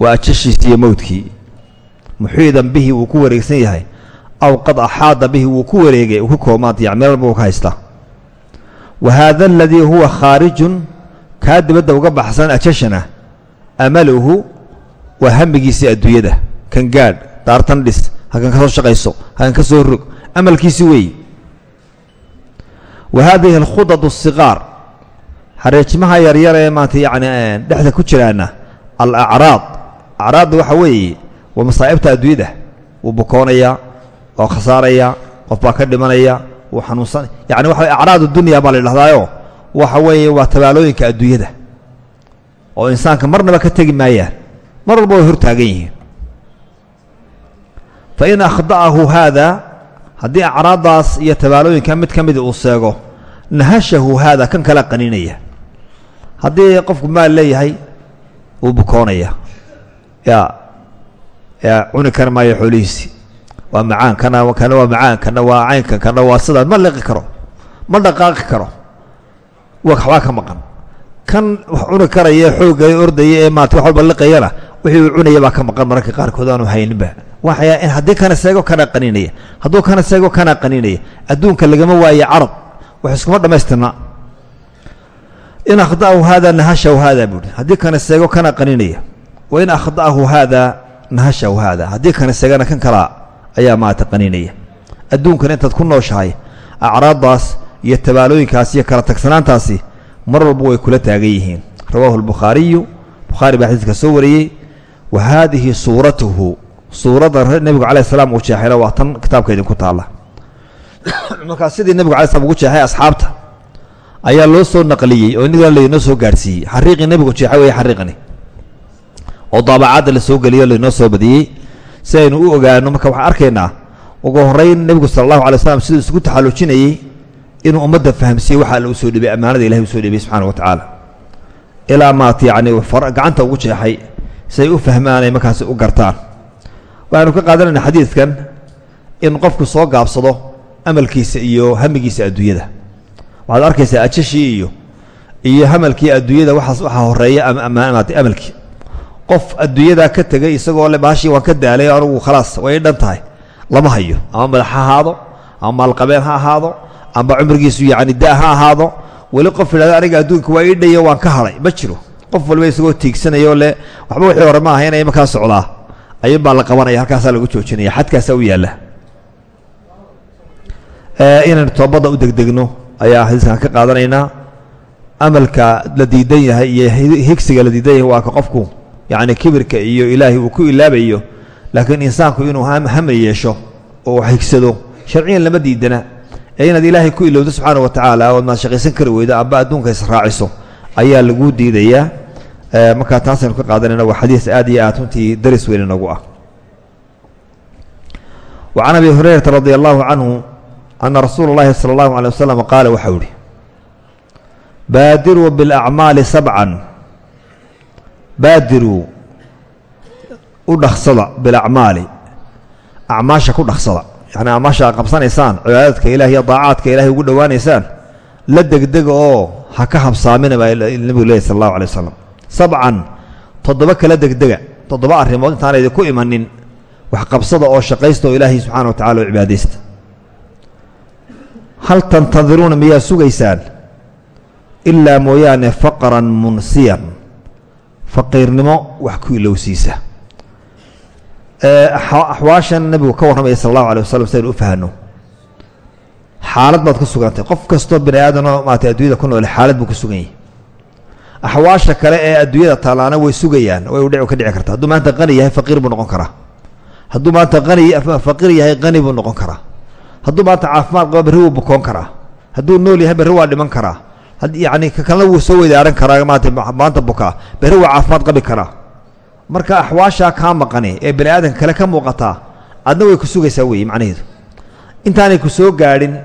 waa ajashiisi iyo mowdkii muxiidan bihi wuu ku wareegsan yahay. Aw qad axaada bihi wuu ku wareegay uu ku koomaantaya meel uu ka haystaa. Wa haada aladii huwa khaarijun kaa dibadda uga baxsan ajashana amaluhu waa hamigiisii adduunyada. Kan gaadh daartan dhis halkan ka soo shaqayso halkan ka soo rog. Amalkiisi weey. Wa haadihi alkhudad asiqaar xareejimaha yaryar ee maanta yacni dhexda ku jiraana alacraad. Acraadda waxa weeye waa masaa'ibta adduunyada. Wuu bukoonayaa waa khasaaraya qof baa ka dhimanaya wuu xanuunsanaya yacni waxa acraad dunya baa la yidhahdaayo. Waxa weeye waa tabaalooyinka adduunyada. Oo insaanka marnaba ka tegi maayaan. Mar walba way hor taagan yihiin fa in akhda'ahu haada haddii acraaddaas iyo tabaalooyinka mid ka mida uu seego nahashahu haada kan kala qaninaya haddii qofku maal leeyahay wuu bukoonaya yaa yaa cuni kara maayo xoolihiisii waa macaan kana kana waa macaan kana waa caynkan kana waa sidaa ma liqi karo ma dhaqaaqi karo waxbaa ka maqan kan wax cuni karaya xoogga ordaya ee maarata wax walba liqayana wixii uu cunaya baa ka maqan mararka qaarkood aanu hayninba waxaya in haddii kana seego kana qaninaya hadduu kana seego kana qaninaya adduunka lagama waaye carab. Wax iskuma dhammaystirna. In akhda'ahu haada nahashahu haada buuhi haddii kana seego kana qaninaya wa in akhda'ahu haada nahashahu haada haddii kana seegana kan kalaa ayaa maarata qaninaya adduunkan intaad ku nooshahay acraaddaas iyo iyo kala tagsanaantaasi mar walba way kula taagan yihiin. Rawaahu albukhaariyu. Bukhaari baa xadiiska soo wariyey. Wa haadihi suuratuhu suuradda nebigu calayh salaam uu jeexayna waa tan kitaabka idinku taalla. Markaa sidii nebigu alay slam ugu jeexay asxaabta ayaa loo soo naqliyey oo inagana laynoo soo gaadhsiiyey xariiqii nebigu jeexay weeye xariiqani. Oo daabacaadda la soo geliyo laynoo soo badiyey. Si aynu u ogaano marka waxaan arkaynaa ugu horrayn nebigu sala allahu alay slam isugu taxallujinayey inuu ummadda fahamsiiyey waxa alla u dhibay ammaanada ilahay u dhibay subxana wa tacaala ilaa maata yacni gacanta ugu jeexay siay u fahmaanay markaasi u gartaan waxaynu ka qaadanayna xadiidkan in qofku soo gaabsado amalkiisa iyo hamigiisa adduunyada. Waxaad arkaysaa ajashii iyo iyo hamalkii adduunyada waaas waxaa horreeya amaamaatay amalkii. Qof adduunyadaa ka tegay isagoo le baashii waan ka daalay anugu khalaas way dhan tahay. Lama hayo. Ama madax ha ahaado ama maalqabeen ha ahaado amba cumrigiisu yacni da ha ahaado. Weli qof idhahda aniga adduunka waa ii dhaya waan ka hadhay ma jiro. Qof walba isagoo tiigsanayoo le waxba wixii hore ma aha inay imankaa socdaa ayuun baa la qabanaya halkaasaa lagu joojinaya. Xadkaasaa u yaalla. Inaynu toobadda u degdegno ayaa xadiiskan ka qaadanaynaa amalka la diidan yahay iyo higsiga la diidan yahay waa ka qofku yacni kibirka iyo ilaahay uu ku ilaabayo laakiin insaanku inuu hamil yeesho oo higsado sharciyan lama diidana. Ee inaad ilaahay ku ilowdo subxaana wa tacaala ood maad shaqaysan kari weydo amba adduunka israaciso ayaa laguu diidayaa markaa taasaynu ka qaadanayna waa xadiis aad iyo aad runtii daris weyn inagu ah wa can abi hurayrata radi allahu canhu ana rasuula اllahi salى اllahu alيه wasalam qaala waxau ihi baadiruu biاlacmaali sabcan baadiruu u dhaksada bilacmaali acmaasha ku dhaksada yani acmaasha aad qabsanaysaan cibaadadka ilahi iyo daacaadka ilahay ugu dhowaanaysaan la degdega oo ha ka habsaamina baa nebigu leeyahy sal allahu alay wasalam sabcan toddoba kala degdega toddoba arrimood intaan idinku imanin wax qabsada oo shaqaysta oo ilaahay subxana wa tacala oo cibaadaysta. Hal tantadiruuna miyaa sugaysaan? Ilaa mooyaane faqran munsiyan. Faqiirnimo wax ku ilowsiisa. Axwaashan nebigu ka warramaya sal allahu alay wasalam si aynu u fahanno xaalad baad ku sugantay. Qof kastoo bini aadanoo maarata adduunyada ku noole xaalad buu ku sugan yahay axwaasha kale ee adduunyada taalaana way sugayaan way udhic ka dhici karta. Hadduu maanta qani yahay faqiir buu noqon karaa. Hadduu maanta qani faqiir yahay qani buu noqon karaa. Hadduu maanta caafimaad qabo berri wuu bukoon karaa. Hadduu nool yahay berri waa dhiman karaa. Yacni kalena wuu soo weydaaran karaa maanta bukaa. Berri waa caafimaad qabi karaa. Marka axwaashaa kaa maqani ee bani aadanka kale ka muuqataa adna way ku sugaysaa weeye macnaheedu. Intaanay ku soo gaadhin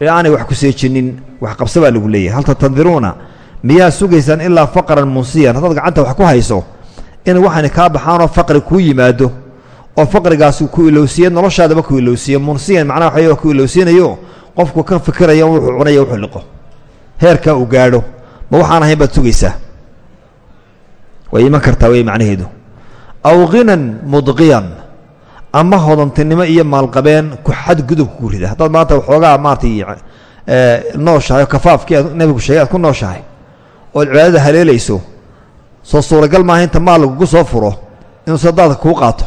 ee aanay wax ku seejinin wax qabsa baa lagu leeyahay. Hal tatandiruuna miyaa sugaysaan ilaa faqran munsiyan haddaad gacanta wax ku hayso in waxaani kaa baxaanoo faqri kuu yimaado oo faqrigaasi ku ilowsiiye noloshaadaba ku ilowsiiye munsiyan macnaha waxa ku ilowsiinayo qofku ka fikirayo wuxuu cunayo wuxuu liqo. Heerkaa uu gaadho ma waxaan ahayn baad sugaysaa? Way iman kartaa wey macnaheedu. Aw ghinan mudqiyan ama hodantinimo iyo maalqabeen ku xadgudub ku rida. Haddaad maanta waxoogaa maaratay nooshahay oo kafaafkii aad nebigu sheegay aad ku nooshahay ood cibaadada haleelayso soo suuragal maaha inta maal lagugu soo furo inuu sadaadka kuu qaato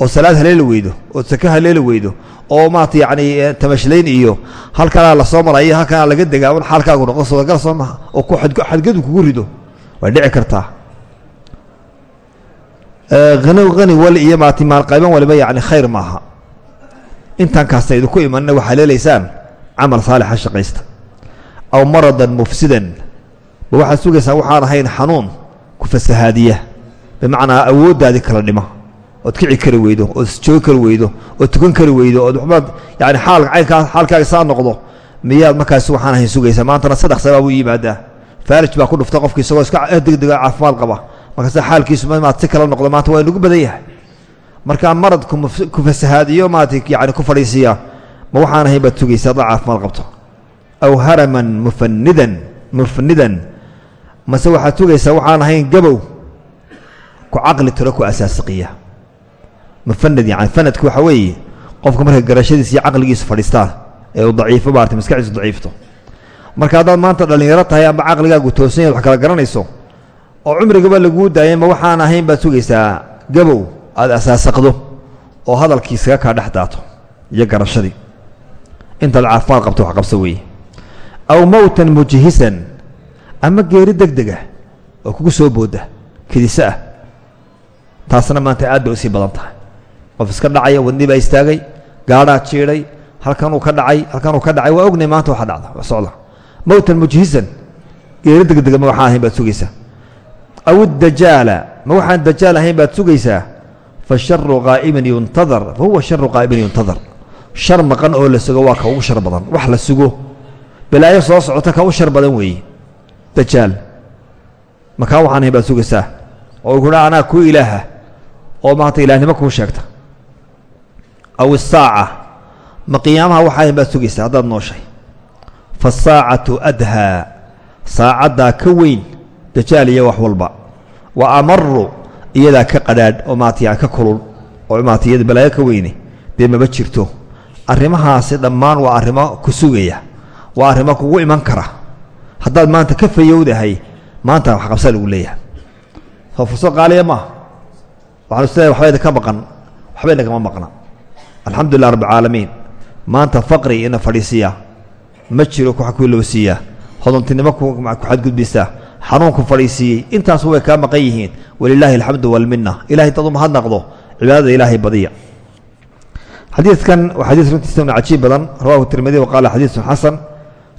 oo salaad haleeli weydo ood sake haleeli weydo oo maarata yacni tamashlayn iyo halkanaa la soo maraya halkanaa laga degaa un xaalkaagu noqdo suuragal soo maha oo ku xadgudub kugu rido way dhici kartaa. Hanow hani wali iyo maarata maalqayban waliba yacni khayr maaha. Intaan kaasta idinku imanina waxaa leelaysaan camal saalixa shaqaysta. Aw maradan mufsidan ma waxaad sugaysaan waxaan xanuun ku fasahaadiya. Bimacnaa awooddaadii kala dhima. Ood kici kari weydo ood isjoogi kari weydo ood tukan kari weydo ood waxbaad yani xaalka caynkaa xaalkaaga saa noqdo. Miyaad markaas waxaan ahayn sugaysaa maantana saddex sabaa buu yimaadaa faarij baa ku dhufta qofki isagoo iska degdega caafimaad qaba. Markaase xaalkiisu maad si kala noqdo maanta waa inugu badan yahay. Markaa marad ku fasahaadiyo maarata yani ku fadhiisiya ma waxaan ahayn baad sugaysaa caafimaad qabto. Aw haraman mufanidan mufnidan mase waxaad sugaysaa waxaan ahayn gabow. Ku caqli tiro ku asaasiqiya. Mufanad yani fanadku waxaa weeye qofka marka garashadiisa iyo caqligiisu fadhiistaan ee uu daciifo maarata maskaxdiisu daciifto. Marka haddaad maanta dhallinyaro tahay ama caqligaagu toosan yaad wax kala garanayso oo cumrigaba laguu daayay ma waxaan ahayn baad sugaysaa gabow. Aad asaasaqdo oo hadalkiisaga kaa dhex daato iyo garashadii. Intaad caafimaad qabto wax qabso weeye. Aw mowtan mujhisan ama geeri deg dega oo kugu soo booda kidise ah. Taasna maanta aad bay u sii badan tahay. Qof iska dhacaya wadni baa istaagay gaadhaa jiidhay halkanuu ka dhacay halkanuu ka dhacay waa ognay maanta waxa dhacda waa socda. Mowtan mujhisan geeri degdega ma waxaan ahayn baad sugaysaa. Aw iddajaala ma waxaan dajaal ahayn baad sugaysaa? Fa sharu qaa'imin yuntadar fa huwa sharu qaa'imin yuntadar shar maqan oo la sugo waa ka ugu shar badan wax la sugo. Balaayo soo socota ka u shar badan weeye dajaal. Makaa waxaan ahayn baad sugaysaa oo kuha anaa kuu ilaaha. Oo maanta ilaahnimo kuu sheegta. Aw isaaca ma qiyaamaha waxaahin baad sugaysaa haddaad nooshay. Fasaacatu adhaa. Saacaddaa ka weyn dajaal iyo wax walba. Wa amaru iyadaa ka qadhaadh oo maatiyaa ka kulul oo maatiyada balaayo ka weyne dee maba jirto. Arrimahaasi dhammaan waa arrimo ku sugaya. Waa arrimo kugu iman kara haddaad maanta ka fayowdahay maanta wax qabsa lagu leeyahay. Soo fursad qaaliya maaha waxaan is leeyahay waxbayna ka maqan waxbayna kama maqna. Alxamdulilah rabbialcaalamiin maanta faqri ina fadhiisiya. Ma jiro ku loo siiyaa hodontinimo ku xadgudbisaa xanuunku fadhiisiiyey intaasu way kaa maqan yihiin. Walilaahi alxamdu walmina ilahay dad u mahadnaqdo cibaadada ilaahay badiya. Xadiidkan waa xadiis runtiisa un cajiib badan. Rawahu tirmidi wa qaala xadiisun xasan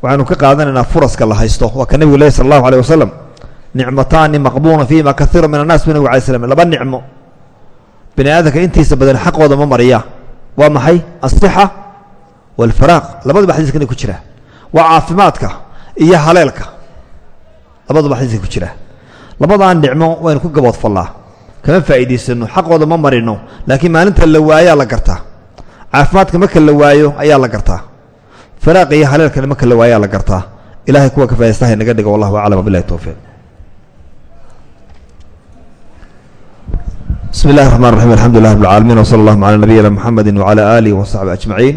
waxaynu ka qaadanaynaa furaska la haysto. Waa ka nebigu leh sal allahu aleh wasalam nicmataani maqbuuna fiima kaiiru min annas bu nabig alay slam laba nicmo. Bini aadamka intiisa badan xaqooda ma mariya. Waa maxay? Asixa walfaraaq labaduba xadiiskan ku jira waa caafimaadka iyo haleelka. Labaduba xadiiska ku jira labadaa nicmo waynu ku gaboodfallaa kama faa'iidaysano xaqooda ma marino laakiin maalinta la waayaa la gartaa. Caafimaadka marka la waayo ayaa la gartaa faraaqa iyo haleelkana marka la waayaa la gartaa. Ilahay kuwa ka faidaystaha naga dhigo wallahu aclam bilahi towfiiq bismi illahi raxman raxim alxamdu lillah rabbilcaalamiin wsala allahuma cala nabiyina muxamedi wacala aalihi wa saxbi ajmaciin.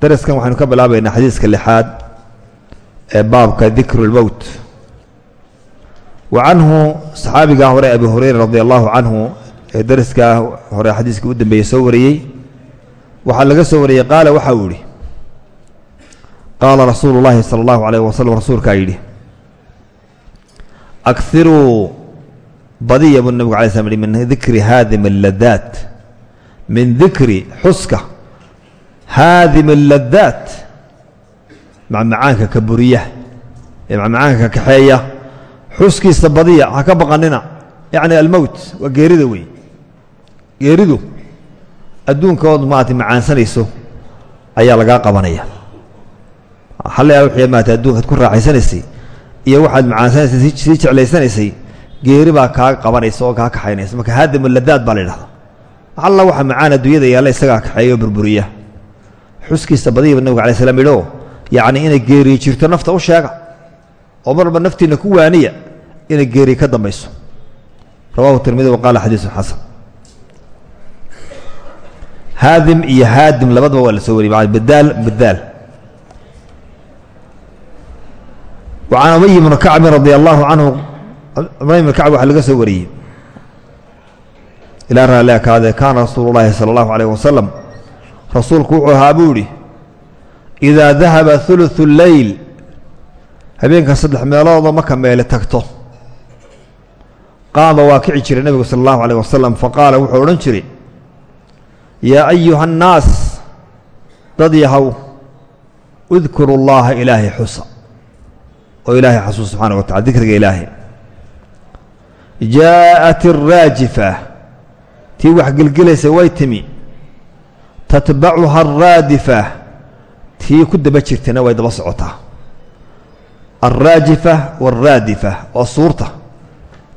Daraskan waxaynu ka bilaabaynaa xadiiska lixaad ee baabka dikru lmowt wa canhu saxaabigaa hore abi hureyra radi allahu canhu ee dariskaa hore xadiiskii u dambeeyey soo wariyey. Waxaa laga soo wariyey qaala waxa uu ihi qaala rasuulu llaahi sala allahu calayh wasalam rasuulkaa yidhi akhiruu badiya buu nebigu alay slam yihi min dikri haadimi alladaat min dikri xuska haadimi alladaat macmacaanka ka buriya ee macmacaanka ka kaxeeya xuskiisa badiya ha ka baqanina yacni almowt waa geerida wey geeridu adduunkaood maarata macaansanayso ayaa lagaa qabanaya adduunkaad ku raaxaysanaysay iyo waxaad macaansanaysay sii jeclaysanaysay geeri baa kaa qabanaysa oo kaa kaxaynaysa. Marka haadimu ladaad baa la alla waxa macaan adduunyada yaalla isagaa kaxeeya oo burburiya. Xuskiisa badiyaba nabiga alay slam yidhi oo yacni inay jirto nafta u sheega oo mar walba naftiinna ku waaniya inay geeriyi ka dambayso. Rawahu tirmidi wa qaala xadiisun xasan. Haadim iyo haadim labadaba waa la soo wariyay badaal badaal wa can umay bni kacbin radi allahu canhu umay bn kacb waxaa laga soo wariyey. Ilaa raali akaadee kaana rasuulu llaahi sala allahu alayh wasalam rasuulku wuxuu ahaa buu idhi idaa dahaba uluثu leyl habeenka saddex meeloodoo marka meele tagto. Qaama waa kici jiray nebigu sala allahu alayh wasalam faqaala wuxuu odhan jiray yaa ayuha annaas dad yahow udkuru llaha ilaahay xusa oo ilaahay xasuus subxaana wa tacala dikriga ilaahay. Jaa'at araajifa tii wax gelgelaysa way timi. Tatbacuha araadifa tii ku daba jirtana way daba socotaa. Alraajifa waaraadifa waa suurta.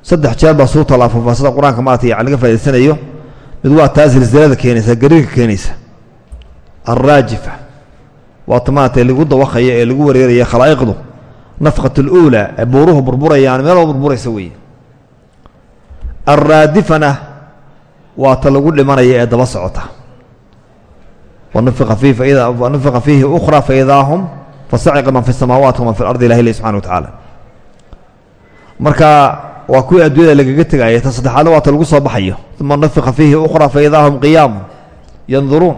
Saddex jeer baa suurta la afuufaa sida qur'aanka maarata yani mid waa taa silsilada keenaysa gariirka keenaysa. Alraajifa waata maarata lagu dawaqayo ee lagu wareeraya khalaa'iqdu nafqat اluulaa buuruhu burburayaan meeloo burburaysa weeye alraadifana waa ta lagu dhimanaya ee daba socota wanufiqa fiihi ukhraa faidaa hum fasaciqa man fi samaawaati waman fi lardi ilah ilah subxana wa tacaala marka waa kuwii addunyada lagaga tegaya ta saddexaadna waa ta lagu soo baxayo uma nufiqa fiihi ukhraa faidaa hum qiyaamu yanduruun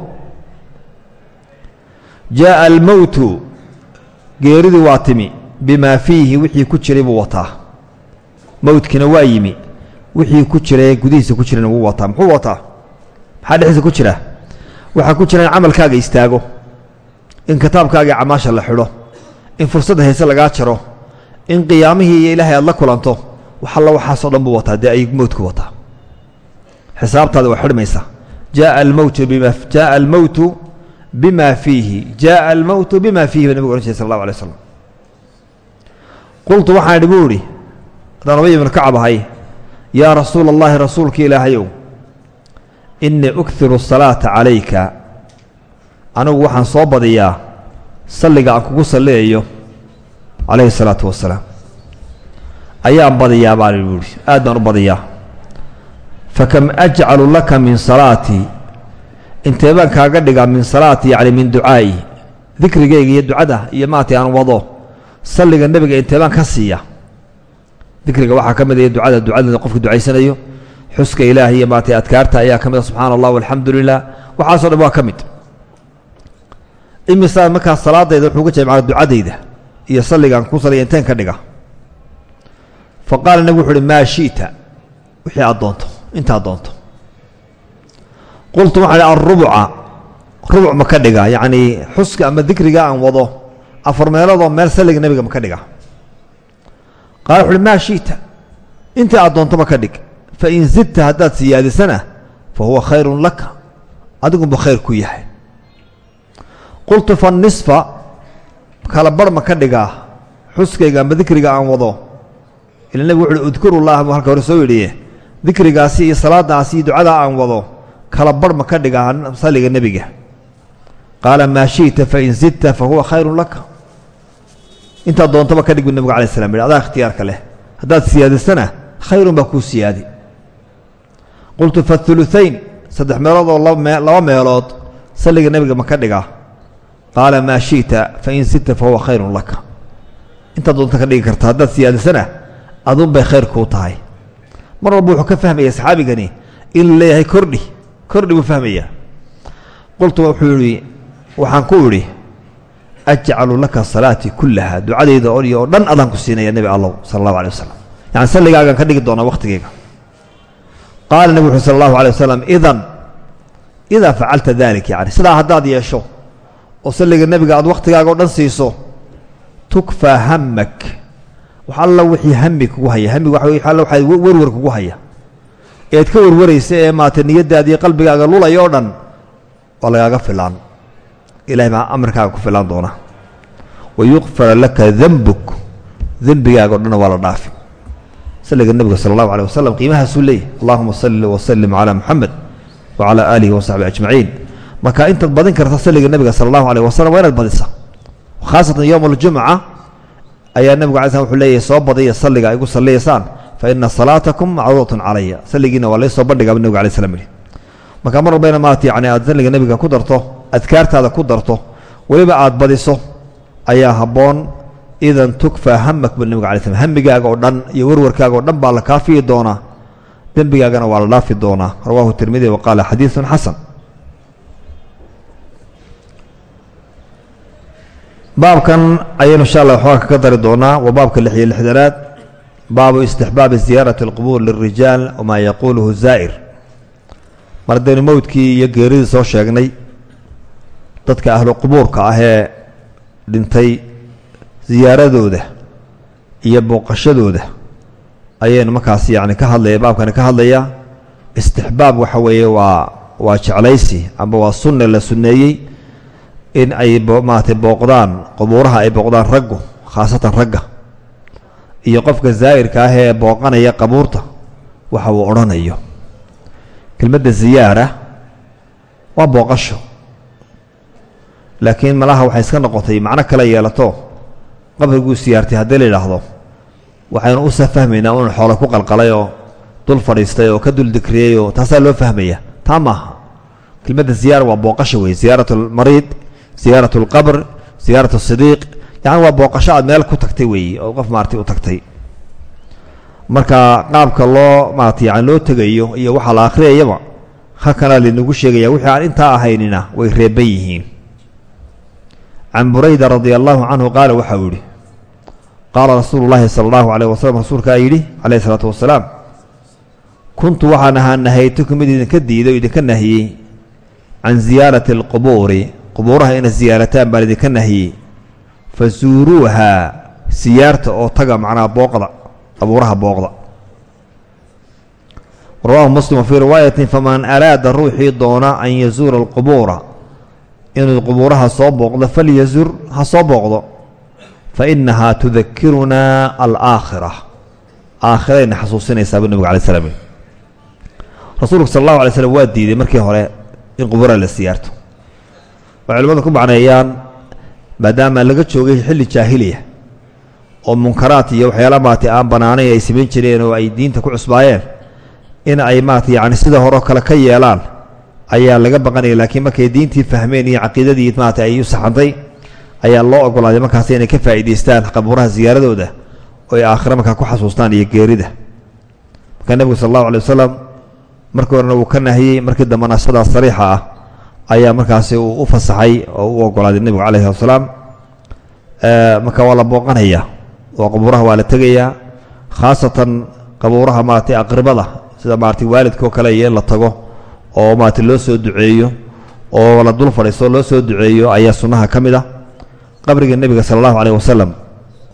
jaءa almowtu geeridii waa timi bimaa fiihi wixii ku jiray buu wataa. Mowdkiina waa yimi. Wixii ku jiray gudihiisa ku jirana wuu wataa. Muxuu wataa? Maxaa dhexdiisa ku jira? Waxaa ku jira in camalkaaga istaago in kitaabkaaga camaasha la xidho in fursadda hayse lagaa jaro in qiyaamihii iyo ilaahay aad la kulanto wax alla waxaasoo dhan buu wataa. Dee ay mowdku wataa. Xisaabtaada waa xidhmaysa. Jaaa almowtu bima fiihi. Jaaa almowtu bima fiihi nabigu ohan jiray sal allahu alay slam qultu waxaan idhi buu idhi ubay ibnu kacab ahay yaa rasuula allahi rasuulka ilaahayow innii ukhiru asalaata calayka. Anigu waxaan soo badiyaa salliga aan kugu salliyayo calayhi salaatu wasalaam ayaan badiyaa baa li buuhi aad baan u badiyaa. Fakam ajcalu laka min salaatii intee baan kaaga dhigaa min salaatii yacni min ducaa'i dikrigayga iyo ducada iyo maatay aan wado salliga intee baan ka siiya. Dikriga waxaa ka mid ah ducada ducada qofka ducaysanayo xuska ilaahi iyo maatay adkaarta ayaa ka mid a subxaana allah walxamdu lilah waxaasoo dhan waa ka mid. Imisaa markaa salaadayda wuxuu uga jeeda macnaa ducadayda iyo salligaan ku saliya inteen ka dhiga. Fa qaala nebigu wuxu uhi maa shi'ta? Wixii aad doonto intaad doonto. Qultu waxaan ihi alrubuca rubuc ma ka dhiga yacnii xuska ama dikriga aan wado afar meeloodoo meel salliga nebiga ma ka dhiga. Qaala wuxu uhi maa shi'ta. Intii aad doontoba ka dhig. Fain zidta haddaad siyaadisana fa huwa khayrun laka. Adigunba khayr ku yahay. Qultu fanisfa kala bar ma ka dhigaa. Xuskayga ama dikriga aan wado. Ila nebigu wuxuuhi udkurullah buu halka hore soo yidhiye dikrigaasi iyo salaadaasi iyo ducadaa aan wado kala bar ma ka dhigaa salliga nebiga. Qaala maa shi'ta fain zidta fa huwa khayrun laka intaad doontaba ka dhig bu nebigu alai slam yidhi adaa ikhtiyaarka leh haddaad siyaadisana khayrun baa kuu siyaadi. Qultu fauluayn saddex meelood oo laba meelood salliga nebiga ma ka dhigaa? Qaala maa shi'ta fain sidta fa huwa khayrun laka. Intaad doonta ka dhigi karta haddaad siyaadisana adunbay khayr kuu tahay. Mar walba wuxuu ka fahmaya saxaabigani in leeyahay kordhi kordhi buu fahmaya qultu wuxuu yihi waxaan ku idhi ajcalu laka salaatii kullaha ducadayda oo oo dhan adaan ku siinaya nebi allow sala allahu alay wasalam yani salligaagaan ka dhigi doonaa wakhtigayga qaala nebi wuxu sala allahu wasalam idan idaa facalta dalik yani sidaa haddaad yeesho oo salliga nebiga aad wakhtigaaga o dhan siiso tukfaa hamak wax alla wixii hami kugu haya hamigu alla waxaa werwer kugu haya. Ead ka werwaraysa ee maata niyaddaada iyo qalbigaaga lulaya oo dhan waa lagaaga filaan ilahay baa amarkaaga ku filaan doona wa yukfara laka dembuk dembigaaga o dhanna waa la dhaafi. Salliga nebiga sala allahu alيh wasalam qiimahaasuu leeyahy allahuma salli wasalim calaa muxamed wacalaa aalihi wasaxbi ajmaciin. Marka intaad badin karta salliga nebiga sala allahu alيh wasalam waa inaad badisa. Khaasatan yowm aljumca ayaa nebigu alay slam wuxuu leeyahy soo badiya salliga ay gu salliyaysaan fa ina salaatakum macruudatun calaya salligiina waa lay soo bandhigaa bu nebiga alay slam yihi marka mar walbayna maat yani aad salliga nebiga ku darto adkaartaada ku darto weliba aad badiso ayaa habboon. Idan tukfaa hamak bu nebiga alay slm hamigaaga oo dhan iyo warwarkaaga oo dhan baa la kaafiyi doonaa. Dembigaagana waa la dhaafi doonaa. Rawaahu tirmidi wa qaala xadiiثun xasan. Baabkan ayaynu insha allah waxbaa kaga dari doonaa waa baabka lix iyo lixdanaad baabu istixbaabi ziyaarati اlqubuur lilrijaal wamaa yaquuluhu zaa'ir. Mar haddaynu mowdkii iyo geeridii soo sheegnay dadka ahlu qubuurka ah ee dhintay ziyaaradooda iyo booqashadooda. Ayaynu markaas yacni ka hadlaya baabkani ka hadlaya istixbaab waxa weeye waa waa jeclaysi amba waa sunne la sunneeyey in ay maaragtay booqdaan qubuuraha ay booqdaan raggu khaasatan ragga. Iyo qofka zaa'irka ah ee booqanaya qabuurta waxa uu odhanayo. Kelmadda ziyaara waa booqasho laakiin malaha waxay iska noqotay macno kale yeelato. Qabriguu siyaartay haddii la yidhaahdo. Waxaynu usa fahmaynaa un xoolo ku qalqalay oo dul fadhiistay oo ka dul dikriyey oo taasaa loo fahmaya. Taa maaha kelmadda ziyaara waa booqasho wey ziyaarat almariid ziyaarat alqabr ziyaarat asidiiq yacni waa booqasho aad meel ku tagtay weeye oo qof maaratay u tagtay. Marka qaabka loo maarata yani loo tegayo iyo waxaa la akhriyayaba halkanaa laynagu sheegaya wixii aan intaa ahaynina way reeban yihiin can burayda radia allahu canhu qaala waxa uu yidhi qaala rasuulu llaahi sala allahu alayh wasalam rasuulkaa yidhi calayhi isalaatu wasalaam kuntu waxaan ahaa nahaytuku mid idinka diiday oo idinka nahiyey can ziyaarati alqubuuri qubuuraha inaad ziyaarataan baan idinka nahiyey fa suuruuhaa siyaarta oo taga macnaha booqda qabuuraha booqda rawaahu muslim fii riwaayatin inuu qubuuraha soo booqdo falyazur ha soo booqdo. Fa inahaa tudakirunaa alaakhira aakhirayna xasuusinaysaa buu nebigu alay slam rasuulku sal allahu alay waa diiday markii hore in qubuuraha la siyaarto. Waxay ku macneeyaan maadaama laga joogay xilli jaahiliya oo munkaraad iyo waxyaala maarata aan bannaanayn ay samayn jireen oo ay diinta ku cusbaayeen in ay maarata yacni sida horeo kale ka yeelaan ayaa laga baqanaya laakiin markay diintii fahmeen iyo caqiidadii maarata ay u saxantay ayaa loo ogolaaday markaas inay ka faa'iidaystaan qabuuraha ziyaaradooda oo ay aakhira markaa ku xasuustaan iyo geerida. Markaa nebigu sal allahu alay wasalam markii horena uu ka nahiyey markii dambena sariixa ah ayaa markaasi uu u fasaxay oo u ogolaaday nebigu calayhi salaam marka waa la booqanaya oo qabuuraha waa la tegayaa khaasatan qabuuraha maaratay aqribada sida maaratay waalidkaoo kale iyo in la tago oo maarata loo soo duceeyo oo la dul fadhiisto loo soo duceeyo ayaa sunnaha ka mid ah. Qabriga nebiga sala allahu caleyh wasalam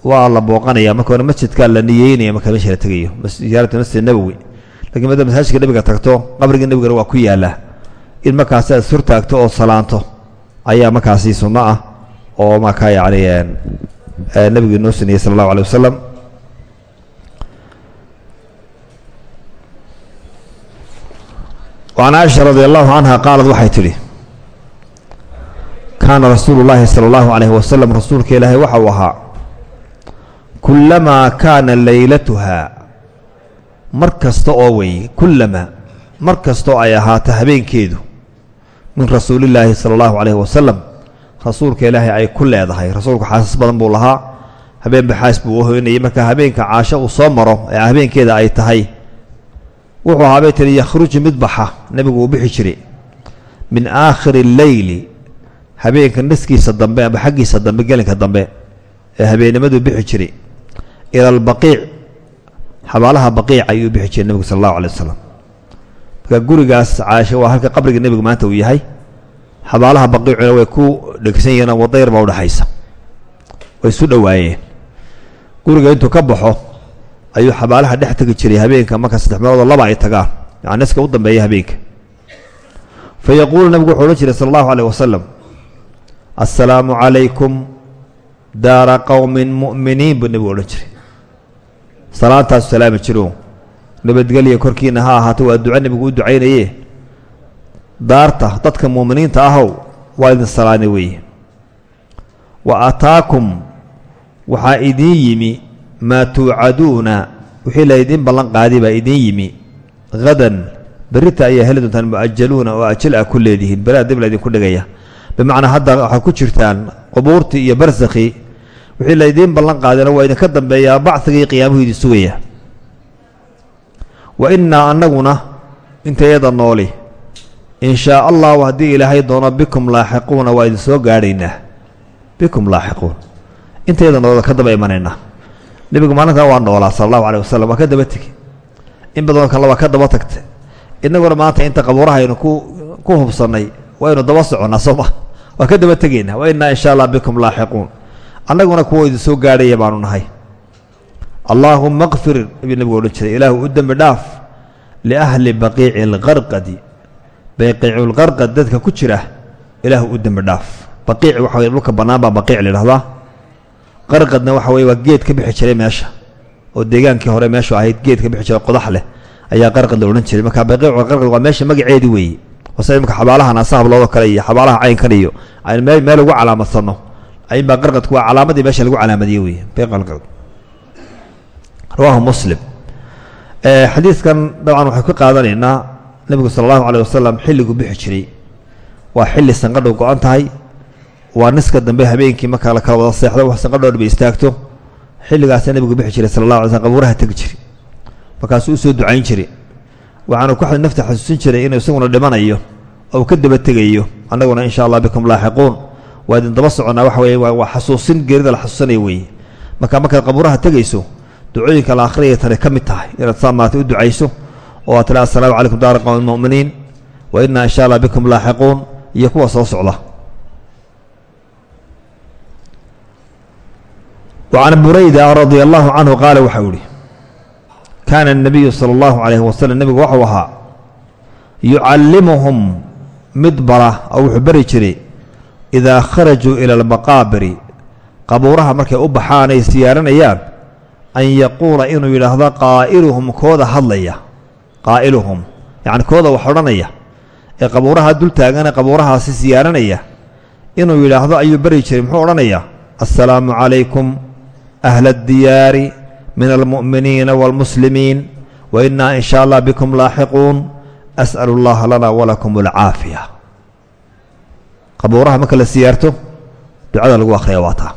waa la booqanaya marka hore masjidkaa la niyeynaya marka meesha la tegayo ziyaarata masjid nabowi lakiin mada masaajidka nebiga tagto qabriga nebigana waa ku yaallaa in markaasi aad sur taagto oo salaanto ayaa markaasi sunno ah oo markaa yacni nebigu inoo suneeyey sala allahu aleh wasalam an caaisha radi allahu canha qaalad waxay tidhi kaana rasuulu llaahi sala allahu calayhi wasalam rasuulka ilaahay waxa uu ahaa kullamaa kaana leylatuhaa mar kasta oo weeye kullamaa mar kastaoo ay ahaato habeenkeedu min rasuulillaahi sala allahu calayhi wasalam rasuulka ilaahay ay ku leedahay rasuulku xaasas badan buu lahaa habeen baxaas buu u hoynayay marka habeenka caasho uu soo maro ee habeenkeeda ay tahay wuxuu ahaabay tiri yakhruju mid baxa nebigu bixi jiray. Min aakhiri leyli habeenka naskiisa dambe ama xaggiisa dambe gelinka dambe ee habeennimaduu bixi jiray. Ila albaqiic xabaalaha baqiic ayuu bixi jiray nebigu sala allahu alay wasalam gurigaas caasho waa halka qabriga nebigu maanta uu yahay. Xabaalaha baqiicuna way ku dhegsan yihiin wadayr baa udhexaysa way isu dhowaayeen. Guriga intuu ka baxo ayuu xabaalaha dhex tegi jiray habeenka marka saddex meeloodoo laba ay tagaan. Yani naska u dambeeya habeenka. Fa yaquulu nabigu wuxuu odhan jiray sala allahu aleyh wasalam assalaamu calaykum daara qowmin mu'miniin buu nebigu odhan jiray. Salaantaasu salaami jiro nabadgelya korkiina ha ahaato waa duco nebigu u ducaynaye daarta dadka mu'miniinta ahow waa idin salaani weeye. Wa ataakum waxaa idiin yimi maa tuucaduuna wixii laydin ballan qaadi baa idiin yimi. Hadan berrita ayaa heli doontaan mu'ajaluuna oo ajal ah ku leedihiin beraa dib laydinku dhigaya. Bimacnaa hadda waxaa ku jirtaan qubuurtii iyo barsakhii wixii laydiin ballan qaadina waa idinka dambeeyaa bacigii qiyaamuhu idin sugaya. Wa innaa annaguna intayada nooli in allahu haddii ilaahay doono bikum laaxiquuna waa idin soo gaadhaynaa bikum laaxiquun intayada noolda ka daba imanaynaa nebigu maalintan waa noolaa sala allahu aleh wasalam waa ka daba tegi. In badanoo kale ka daba tagta innaguna maanta inta qabuurahaynu ku ku hubsannay waynu daba soconnaa sooma waa ka daba tegaynaa wa innaa in allah bikum laaxiquun. Annaguna kuwa idin soo gaadhaya baanu nahay. Allaahumma kfir ayuu nebigu odhan jiray ilaahu u dembi dhaaf liahli baqiici alqarqadi baqiiculqarqad dadka ku jira ilaahu u dembi dhaaf. Baqiic waxa weye dhulka bannaan baa baqiic la yidhahdaa qarqadna waxa weye waa geed ka bixi jiray meesha. Oo deegaankii hore meeshu ahayd geed ka bixi jiray qodax leh ayaa qarqad la odhan jiray. Marka baqiiculqarqad waa meesha magaceedii weeye wase imika xabaalahan asahabloodoo kale iyo xabaalaha caynkan iyo aynu meel meel ugu calaamadsanno ayunbaa qarqadku waa calaamadii meesha lagu calaamadiyey weeye. Baqiiculqarqad rawaahu muslim. Xadiidkan dabcan waxay ka qaadanaynaa nebigu sala allahu aleyh wasalam xilligu bixi jiray. Waa xilli sanqadhow go-an tahay waa niska dambe habeenkii marka la kala wada seexdo wax sanqadhow dhan bay istaagto. Xilligaasa nebigu bixi jiray sala allah alay slm qabuuraha tegi jiray. Markaasuu u ducayn jiray. Waxaanu ku nafta xasuusin jiray inuu isaguna dhimanayo oo ka daba tegayo annaguna in sha allah bikum laaxiquun. Waa idin daba soconnaa waxa weye waa xasuusin geerida la xasuusanaya weeye. Marka markaad qabuuraha tegayso ducooyinka la akhriyay tani ka mid tahay. Inaad saa maarata u ducayso oo aad tira assalaamu calaykum daara qowmi muminiin. Wa innaa in sha allah bikum laaxiquun iyo kuwa soo socda وعن بريدة رضي الله عنه قال waxau ihi كان النبي صلى الله عليه وسلم نبgu waxuu ahaa يucalimuهum mid bara oo wuxuu beri jiray إidaa kharajuu ilى الmaqaabiri qabuuraha markay u baxaan ay siyaaranayaan an yaquula inuu yidhaahdo qaa'iluhum kooda hadlaya qaa'iluhum yacni kooda wax odhanaya ee qabuuraha dul taagane qabuurahaasi siyaaranaya inuu yidhaahdo ayuu beri jiray muxuu odhanayaa assalaamu calaykum ahla addiyaari min almu'miniina waalmuslimiin wa innaa in shaa allah bikum laaxiquun as'alu allaha lana walakum alcaafiya qabuuraha marka la siyaarto ducada lagu akhriya waa taa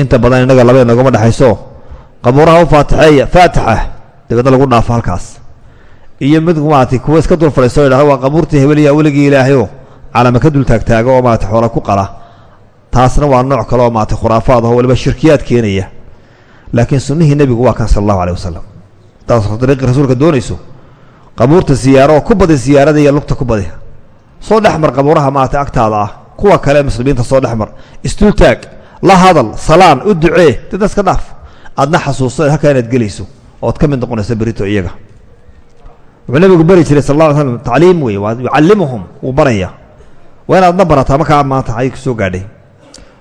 inta badan innaga laba inoogama dhexayso qabuuraha u faatixeeya faatixa dabeedna lagu dhaafo halkaas iyo mid maarata kuwa iska dul fadhiiso yidhahdo waa qabuurtii hebeliya weligii ilaahayo calama ka dul taagtaago oo maarata xoola ku qala taasna waa nooc kale oo maarata khuraafaad aho waliba shirkiyaad keenaya. Laakiin sunnihii nebigu waa kan sala allahu aleh hadaad dariiqi rasuulka doonayso qabuurta siyaaro oo ku badi siyaarada iyo lugta ku badi. Soo dhexmar qabuuraha maarata agtaada ah kuwa kale muslimiinta soo dhexmar isdultaag la hadal salaan u ducee dad iska dhaaf. Aadna xasuusto halkaa inaad gelayso ood ka mid noqonayso berito iyaga. Wuxuu nabigu beri jiray sal alla ly slam tacliim wey yucallimuhum wuu baraya. Waa inaadna barataa markaa maanta ay ku gaadhay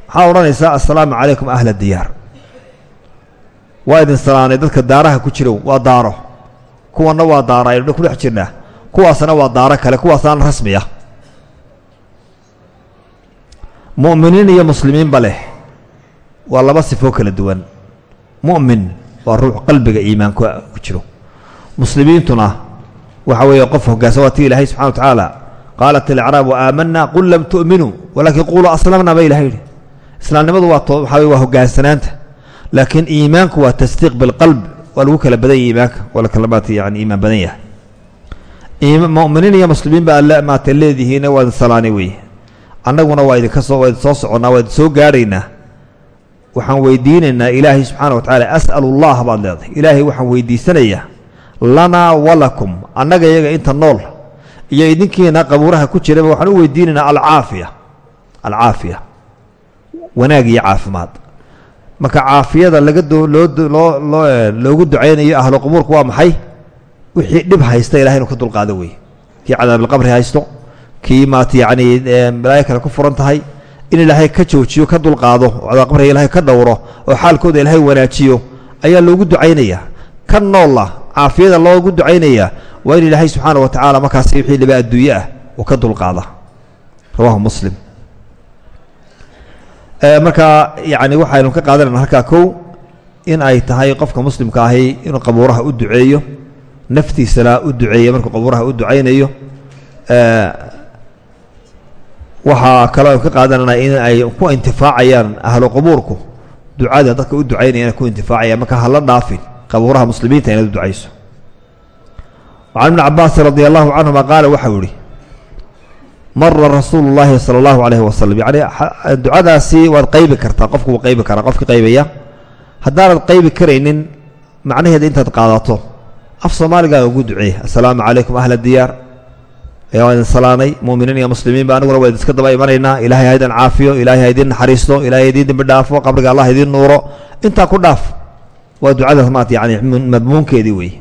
maxaa odhanaysaa assalaamu calaykum ahla diyaar. Waa idin salaanay dadka daaraha ku jirow waa daaro. Kuwanna waa daaro aynu ku dhex jirnaa. Kuwaasna waa daaro kale kuwaasaan rasmiya mu'miniin iyo muslimiinba leh waa laba sifoo kala duwan. Mu'min waa ruux qalbiga iimaanku ku jiro. Muslimiintuna waxa weeye qof hoggaansan waa ti ilaahay subxana wa tacaala qaalat alacraabu aamanaa qul lam tu'minuu walaakin quluu aslamna ba ilahay yidhi islaamnimadu waa to waxaa weye waa hoggaansanaanta. Laakiin iimaanku waa tasdiiq bilqalb waa lagu kala badan yahy iimaanka waa la kala maata yani iimaan badan yahay. Mu'miniin iyo muslimiin ba alle maata leedihiina waa idin salaani weeye. Annaguna waa idinka soo waa idin soo soconnaa waa idin soo gaadhaynaa waxaan weydiinaynaa ilaahay subxaana wa tacaala as'alu allah baad leedahay ilaahay waxaan weydiisanayaa lanaa walakum annaga iyaga inta nool iyo idinkiina qabuuraha ku jiraba waxaan u weydiinaynaa alcaafiya alcaafiya wanaag iyo caafimaad. Marka caafiyada laga loogu ducaynayo ahlu qubuurku waa maxay? Wixii dhib haysta ilahay inuu ka dulqaado wey kii cadaabilqabri haysto kii maata yacni balaayo kale ku furan tahay in ilaahay ka joojiyo ka dulqaado oo cadaalqabriga ilahay ka dhowro oo xaalkooda ilaahay wanaajiyo ayaa loogu ducaynaya ka noolla caafiyada loogu ducaynayaa waa in ilaahay subxaana wa tacaala markaasi wixii dhiba adduunye ah uu ka dulqaada. Rawahu muslim marka yani waxaynu ka qaadanayna halkaa kow in ay tahay qofka muslimka ahi inuu qabuuraha u duceeyo naftiisana u duceeya markuu qabuuraha u ducaynayo waxaa kaloo aynu ka qaadanayna in ay ku intifaacayaan ahlu qubuurku ducada dadka u ducaynaya inay ku intifaacayaan. Marka hala dhaafin qabuuraha muslimiinta inaad u ducayso can ibni cabaasin radi allahu canhuma qaala waxau ihi mara rasuulu llaahi sala allahu calayhi wasalam yacni ducadaasi waad qaybi kartaa qofku wuu qaybi karaa qofki qaybaya. Haddaanad qaybi karaynin macnaheeda intaad qaadato. Af soomaaligaa ugu duceey assalaamu calaykum ahla diyaar. Waa idin salaanay mu'miniin iyo muslimiinba aniguna waa idiska daba imanaynaa. Ilahay ha idin caafiyo ilahay ha idin naxariisto ilahay ha idin dembi dhaafo qabriga allah idiin nuuro. Intaa ku dhaaf waa ducadaas maata yani madmuunkeedii wey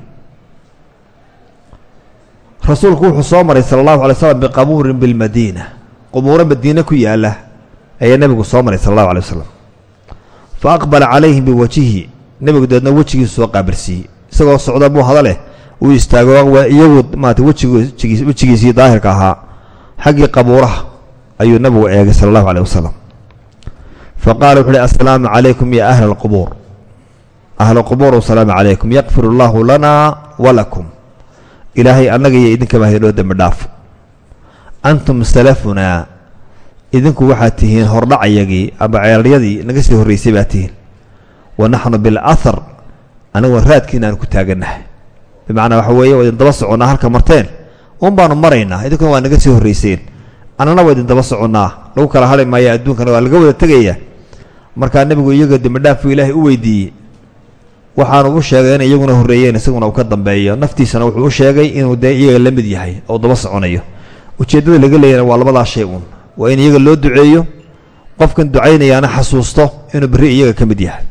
rasuulku wuxuu soo maray sala allahu alay slam biqabuurin bilmadiina. Qubuuro madiine ku yaalla ayaa nebigu soo maray sala allahu alay wasalam fa aqbala calayhim biwajihi. Nebigu deedna wejigiisu soo qaabilsiiyey isagoo socda buu hada leh uu istaago iyagu wejig wejigiisii daahirka ahaa. Xaggii qabuuraha ayuu nebigu eegay sala allahu aleyh wasalam fa qaala wuxu uhi assalaamu calaykum ya ahla alqubuur ahla qubuur asalaamu calaykum. Yakfir allahu lana walakum ilaahay annaga iyo idinkaba haynoo dembi dhaafo antum salafunaa idinku waxaad tihiin hordhacayagii ama ceeraryadii naga sii horraysay baad tihiin. Wa naxnu bilahar anigoo raadkiina aan ku taagannahay bimacnaa waxa weeye waa idin daba soconnaa halka marteen. Un baanu maraynaa idinkuna waa naga sii horrayseen annana waa idin daba soconnaa lagu kala hadhi maaya adduunkana waa laga wada tegaya markaa nebigu iyaga dembidhaafuu ilaahay u weydiiyey waxaanu u sheegay inay iyaguna horreeyeen isaguna ka dambeeyo. Naftiisana wuxuu u sheegay inuu dee iyaga la mid yahay oo daba soconayo. Ujeeddada laga leeyana waa labadaa shay uun. Waa in iyaga loo duceeyo qofkan ducaynayaana xasuusto inuu berri iyaga ka mid yahay.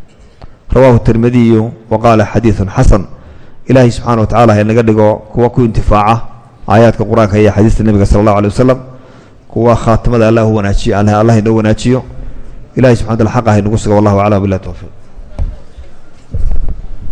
Rawaahu tirmidiyu wa qaala xadiidun xasan. Ilaahay subxana wa tacala ha inaga dhigo kuwa ku intifaaca aayaadka qur'aanka iyo xadiista nebiga sala allahu alay wasalam kuwa khaatimada allah wanaajiyo allah inoo wanaajiyo. Ilahay subxana wataala xaq ah inagu suga wallahu aclam billahi towfiiq